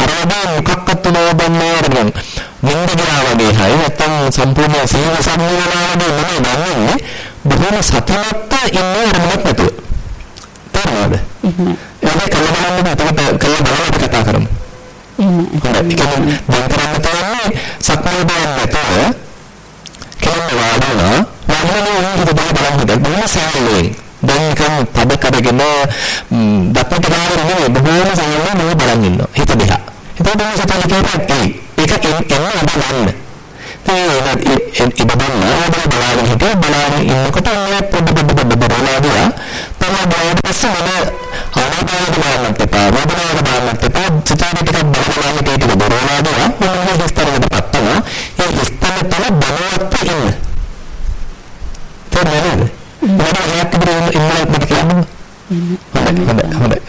අර වගේ මොකක්වත් නොදන්නේ අරගෙන නින්ද ගියා වගේ හරි නැත්තම් සම්පූර්ණ සීල සම්මිලනා වගේ නෙමෙයි දන්නේ. බොහොම සතිමත්ව ඉන්නේ අරමුණක් නැතුව. තේරුණාද? ඒක කල්ලා බලන්න එතකොට කල්ලා බලන්න කතා කරමු. හොඳයි. දැන් කරන්න තියෙන්නේ සක්මන් බලන්න නැතුව කෙනෙක් වාඩිලා වාඩිලා ඉන්න බලන්න බලන්න බලන්න සාරලෙන් දැන් නිකන් පද කරගෙන දක්නට ගානේ බොහෝම සාරලෙන් මේ බලන් ඉන්නවා. හිත දිහා. එතකොට මේ සතල කියපත් ඒක එන්න අදවන්න. ඒ ඒ බලන්න බලාගෙන හිටිය බලාගෙන ඉන්නකොට මේ පොඩ පොඩ පොඩ බලනවා. තමයි බලන්න පස්සේ මම ආනාපාන බලන්නත් එපා. වදනාවට බලන්නත් එපා. සිතාන ටිකක් බලනවා ටික දරවනවා. මොනවා හිස්තරකට පත්තනවා. ඒ හිස්තර තල බලවත් ඉන්න. තේරෙනවද? මොනවා හැක් ඉන්න ඉන්නත් මට කියන්න. හොඳයි හොඳයි හොඳයි.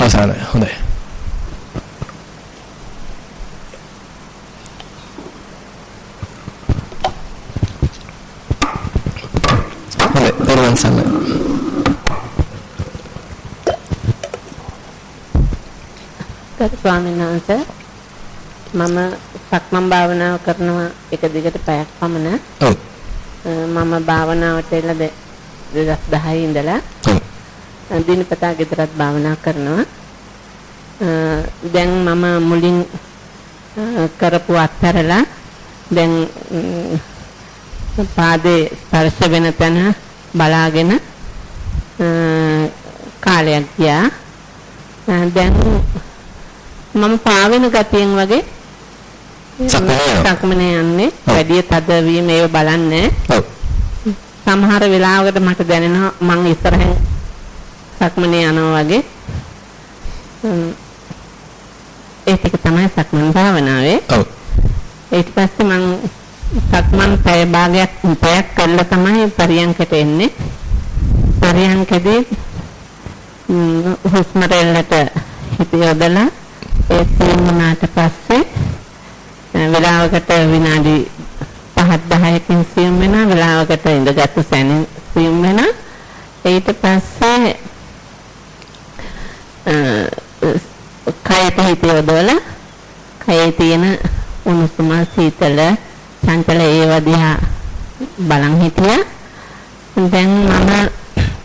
අවසන් හොඳයි. හොඳයි දරුවන් සන්න. ගරු ස්වාමීන් වහන්සේ මම සක්මන් භාවනාව කරනවා එක දිගට පැයක් පමණ. ඔව්. මම භාවනාවට එළ 2010 ඉඳලා. දිනපතා ගෙදරත් භාවනා කරනවා. දැන් මම මුලින් කරපු අත්හැරලා දැන් පාදේ ස්පර්ශ වෙන තැන බලාගෙන කාලයක් ගියා. දැන් මම පාවෙන ගතියෙන් වගේ සක්මනේ යන්නේ වැඩි තද වීම ඒව බලන්නේ. සමහර වෙලාවකට මට දැනෙනවා මං ඉස්සරහෙන් සක්මනේ යනවා වගේ. ඒ ටික තමයි සක්මන් භාවනාවේ. ඔව්. ඊට පස්සේ මං සක්මන් පැය භාගයක් පැයක් කළා තමයි පරියන්කට එන්නේ. පරියන්කදී හුස්ම රැල්ලට හිත යොදලා ඒ සිම්මනාට පස්සේ වෙලාවකට විනාඩි 5 10කින් සිම් වෙනවා වෙලාවකට ඉඳගත්තු සැනින් සිම් වෙනවා ඊට පස්සේ කයට හිත යොදවලා කයේ තියෙන උණුසුම සීතල චංචල ඒව දිහා බලන් හිටියා. දැන් මම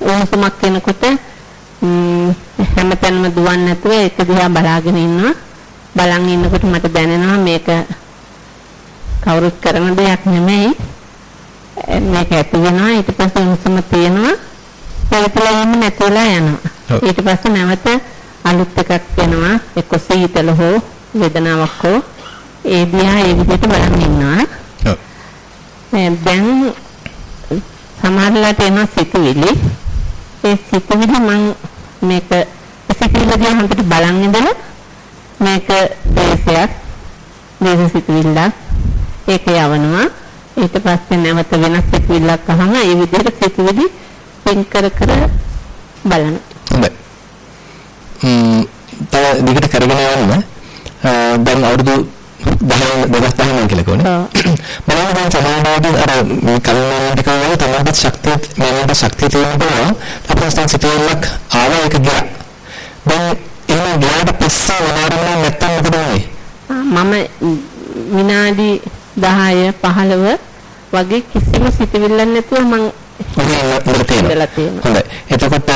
උණුසුමක් වෙනකොට හැමතැනම දුවන්නේ නැතුව ඒක දිහා බලාගෙන ඉන්නවා. බලන් ඉන්නකොට මට දැනෙනවා මේක කවුරුත් කරන දෙයක් නෙමෙයි. මේක ඇති වෙනවා ඊට පස්සේ උණුසුම තියෙනවා. පැවතලා යන්න නැතිලා යනවා. ඊට පස්සේ නැවත අලුත් එකක් වෙනවා. එක්ක සීතල හෝ වේදනාවක් හෝ ඒ දිහා ඒ විදිහට බලන් ඉන්නවා. මේ දැන් සමහරලාට එන සිතුවිලි ඒ සිතුවිලි මම මේක සිතුවිලි දිහා හොඳට බලන් ඉඳලා මේක දේශයක් දේශ සිතුවිල්ලක්. ඒක යවනවා. ඊට පස්සේ නැවත වෙනස් සිතුවිල්ලක් අහම ඒ විදිහට සිතුවිලි පින් කර කර බලන. හොඳයි. ම්ම් තව දිගට කරගෙන යන්න. දැන් අවුරුදු 10 2010 කියලා කොහොනේ මම දැන් සමාජවාදී අර මේ කල්පනාට කියනවා තමයි ශක්තිය මේකට ශක්තිය තියෙනවා අපේ සං සිතුවිල්ලක් ආවා ඒක ගියා දැන් එහෙම ගියාට පස්සේ වනාරන්නේ නැත්තම් මොකද වෙන්නේ මම විනාඩි 10 15 වගේ කිසිම සිතුවිල්ලක් නැතුව මම ඉඳලා තියෙනවා. හොඳයි. එතකොට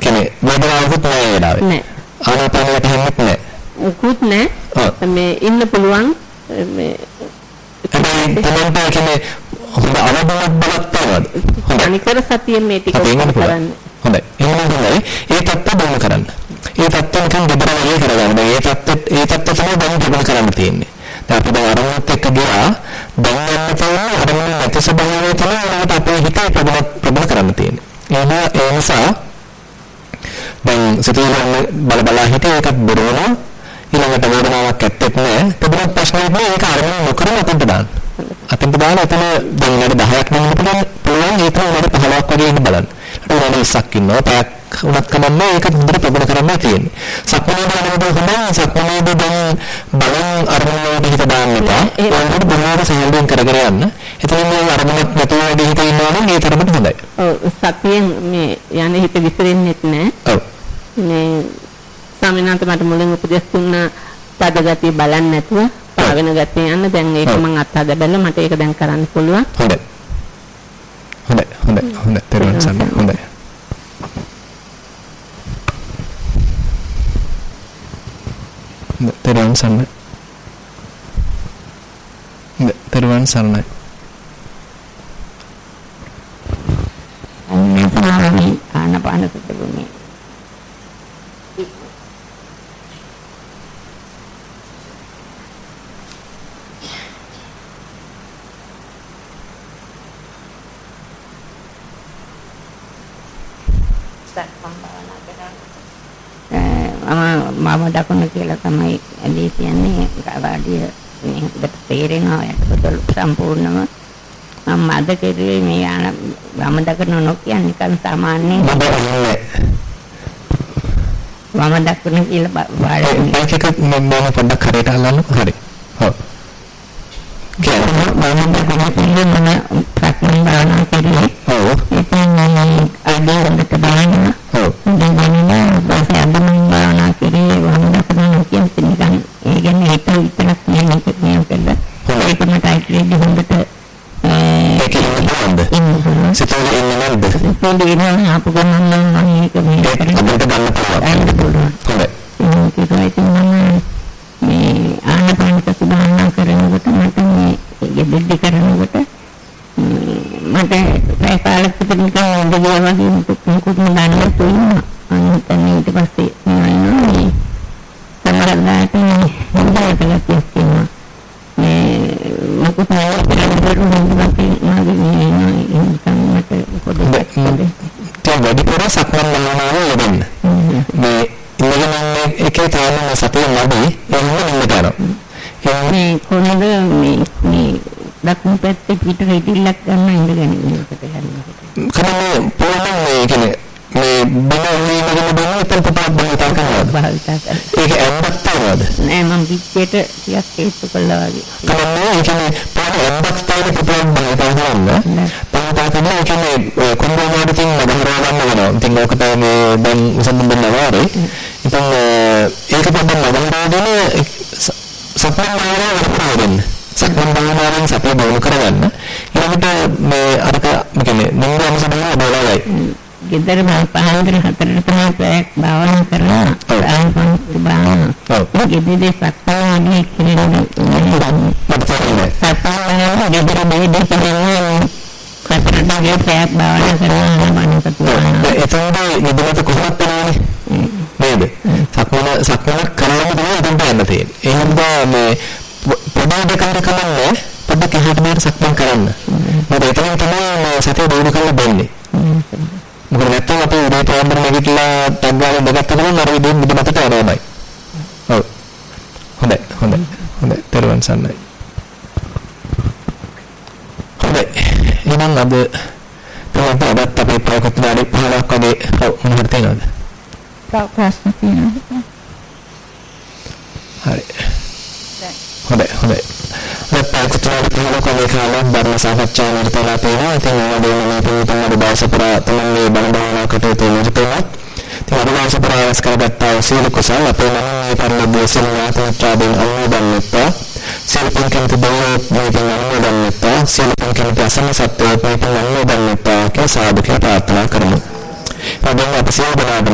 කියන්නේ වේදනාවකුත් නැහැ වෙලාවේ. නෑ. ආනාපානයට හැමෙත් නැහැ. උකුත් නෑ. මේ ඉන්න පුළුවන් මේ තමයි කියන්නේ හොඳ අවබෝධයක් බලක් තියෙනවද? හොඳයි. අනිකර සතියෙන් මේ ටික කරන්න. හොඳයි. එහෙනම් හොඳයි. ඒ තත්ත්ව බොම කරන්න. ඒ තත්ත්ව නිකන් දෙබර වගේ කරගන්න. ඒ තත්ත්ව ඒ තත්ත්ව තමයි දැන් ප්‍රගුණ කරන්න තියෙන්නේ. දැන් අපි දැන් අරමුණත් එක්ක ගියා දැන් යන්න තියෙන අරමුණ නැති ස්වභාවය තමයි ඒකට අපේ හිතේ ප්‍රබල ප්‍රබල කරන්න තියෙන්නේ. එහෙනම් ඒ නිසා දැන් සිතුවිලි බල බල හිතේ ඒකත් බොරවනවා ඊළඟට වේදනාවක් ඇත්තෙත් නෑ. තිබුණත් ප්‍රශ්නයක් නෑ ඒක අරමුණ නොකරම අතට දාන්න. අතට දාලා එතන දැන් නේද 10ක් නෙමෙයි පුළුවන් පුළුවන් ඒක උඩ 15ක් වගේ ඉන්න බලන්න. ඊට උඩ 20ක් ඉන්නවා. පැයක් උනත් කමන්නේ ඒක හොඳට ප්‍රගුණ කරන්නයි තියෙන්නේ. සක්මනේ බලනකොට හොඳයි සක්මනේදී දැන් බලන් අරමුණට හිත දාන්න එපා. ඒකට බොහොම සැලෙන් කරගෙන යන්න. එතනින් මේ අරමුණක් නැතුව වැඩි හිත ඉන්නවා නම් ඒ තරමට හොඳයි. ඔව් සතියෙන් මේ යන්නේ හිත විසිරෙන්නෙත් නෑ. ඔව්. මේ ස්වාමීනාන්ත මට මුලින් උපදෙස් දුන්න පද ගතිය බලන්න නැතුව පාවෙන ගතිය යන්න දැන් ඒක මම අත්හද බැලුවා මට ඒක දැන් කරන්න පුළුවන්. හොඳයි. හොඳයි හොඳයි හොඳයි තේරුම් ගන්න හොඳයි. තෙරුවන් සරණයි. තෙරුවන් සරණයි. අනිවාර්යයෙන්ම ආනපාන සුද්ධුනේ. මම මම දකුණ කියලා තමයි ඇදී කියන්නේ. ගාඩිය මේ හොඳට තේරෙනවා. යටපොතල සම්පූර්ණම මම අද කෙරුවේ මේ යන වම දකුණ නොකිය නිකන් සාමාන්‍ය වම දකුණ කියලා වාඩි මේක මම පොඩ්ඩක් හරියට අල්ලන්නකො. හරි. ඔව්. කියන්නේ මම දකුණ කියලා මම ප්‍රශ්න බාරන කෙරුවේ. ඔව්. ඉතින් අද හොඳට බලනවා. ඔව්. දැන් මම භාවනා කරේ වම දකුණ කියන්නේ නිකන් ඒ කියන්නේ හිත විතරක් නෙමෙයි මේක කළා ඒක මට අයිතිලි හොඳට ඒක ඉන්නවද සිතේ ඉන්නේ නැද්ද පොඩි ඉන්න අපු ගමන් නම් මේක මේ අපිට ගන්න පුළුවන්. හොඳයි. ඒක මම මේ ආනපාන සති භාවනා කරනකොට මට මේ ගෙදෙද්දි කරනකොට මට පැය කාලයක් විතර නිකන් ඉඳලා වගේ මොකක්ද නෑ තුන අනිත් ඊට පස්සේ නෑ සමහරවිට හොඳට කියනවා මේ මොකද නෑ කරන්නේ හොඳට මාගේ මේ නිකන් මට පොඩි දැන් වැඩිපුර සක්මන් භාවනාව යෙදෙන්න මේ ඉඳගෙන එකේ තාම සතිය නැදී එන්න ඉන්න කරනවා මේ කොහොමද මේ මේ දකුණු පැත්තේ පිට රෙටිල්ලක් ගන්න ඉඳගෙන ඉන්නකොට යනවා. කන්නේ පොළොන්නේ මේ කියන්නේ මේ බිමේ නගන බිම එතන පොතක් බිම තල් කරනවද? භාවිතා කරනවා. ඒක ඇම්බක් තවද? නෑ මම පිටියට හේතු කළා වගේ. ඒ කියන්නේ තවද පොතක් බිම තල් කරන්න. පොතක් තමයි ඒ කියන්නේ කොම්බෝමාඩ තින් නගහරවා ගන්න වෙනවා. ඉතින් ඕක තමයි මේ දැන් සම්බන්ධ නවාරේ. ඉතින් ඒක පොඩ්ඩක් නගහරවාගෙන සප්පන් මාරේ වෙන්න. සක්මන් භාවනාවෙන් සතිය බවුණු කරගන්න. ඊළඟට මේ අරක කියන්නේ නින්දම සමහර බලවයි. ගෙදර මම පහන්දර හතරට තමයි පැයක් භාවනා කරනවා. ආයතන භාවනා. ඔව්. ගෙදරේ සක්මන් කියන්නේ මට තේරෙන්නේ. සක්මන් ගෙදර බෙහෙත් කරනවා. කතරණගේ පැයක් භාවනා කරනවා මම කතුවා. එතනදී නිදිමත කොහොමද වෙනවනේ? නේද? සක්මන සක්මන කරනම තමයි එතනට යන්න තියෙන්නේ. ඒ හින්දා මේ පොඩි දෙකකට කමන්නේ පොඩ්ඩක් එහාට මෙහාට සක්මන් කරන්න. අර විදිහින් නිදිමතට යනවාමයි. ඔව්. හොඳයි හොඳයි හොඳයි තෙරුවන් සරණයි. හොඳයි එහෙනම් අද තමයි අදත් අපේ ප්‍රයෝගත් වාඩි 15ක් වගේ ඔව් මොනවද තියෙනවද? තව ප්‍රශ්න තියෙනවා. හරි. හොඳයි හොඳයි. අපේ ප්‍රයෝගත් වාඩි 15ක් වගේ කාලයක් ධර්ම සාකච්ඡා නිරතලා තියෙනවා. ඉතින් මේ වගේ මේ පිළිතුරු දවස පුරා තමයි බණ භාවනා කටයුතු නිරතලා. ඉතින් අද දවස පුරා රැස් කරගත්තා සීල කුසල අපේ මනෝමය පරිලෝභය සිල් ඥාතත්‍රාදීන් අනුමෝදන්වෙත්තා. සීල පින්කම් දෙවියෝ මේ පින් අනුමෝදන්වෙත්තා. සීල පින්කම් අසන්න සත්‍යෝ මේ පින් අනුමෝදන්වෙත්තා කියලා සාදුකේ ප්‍රාර්ථනා කරමු. අද අපි සියලු දෙනාටම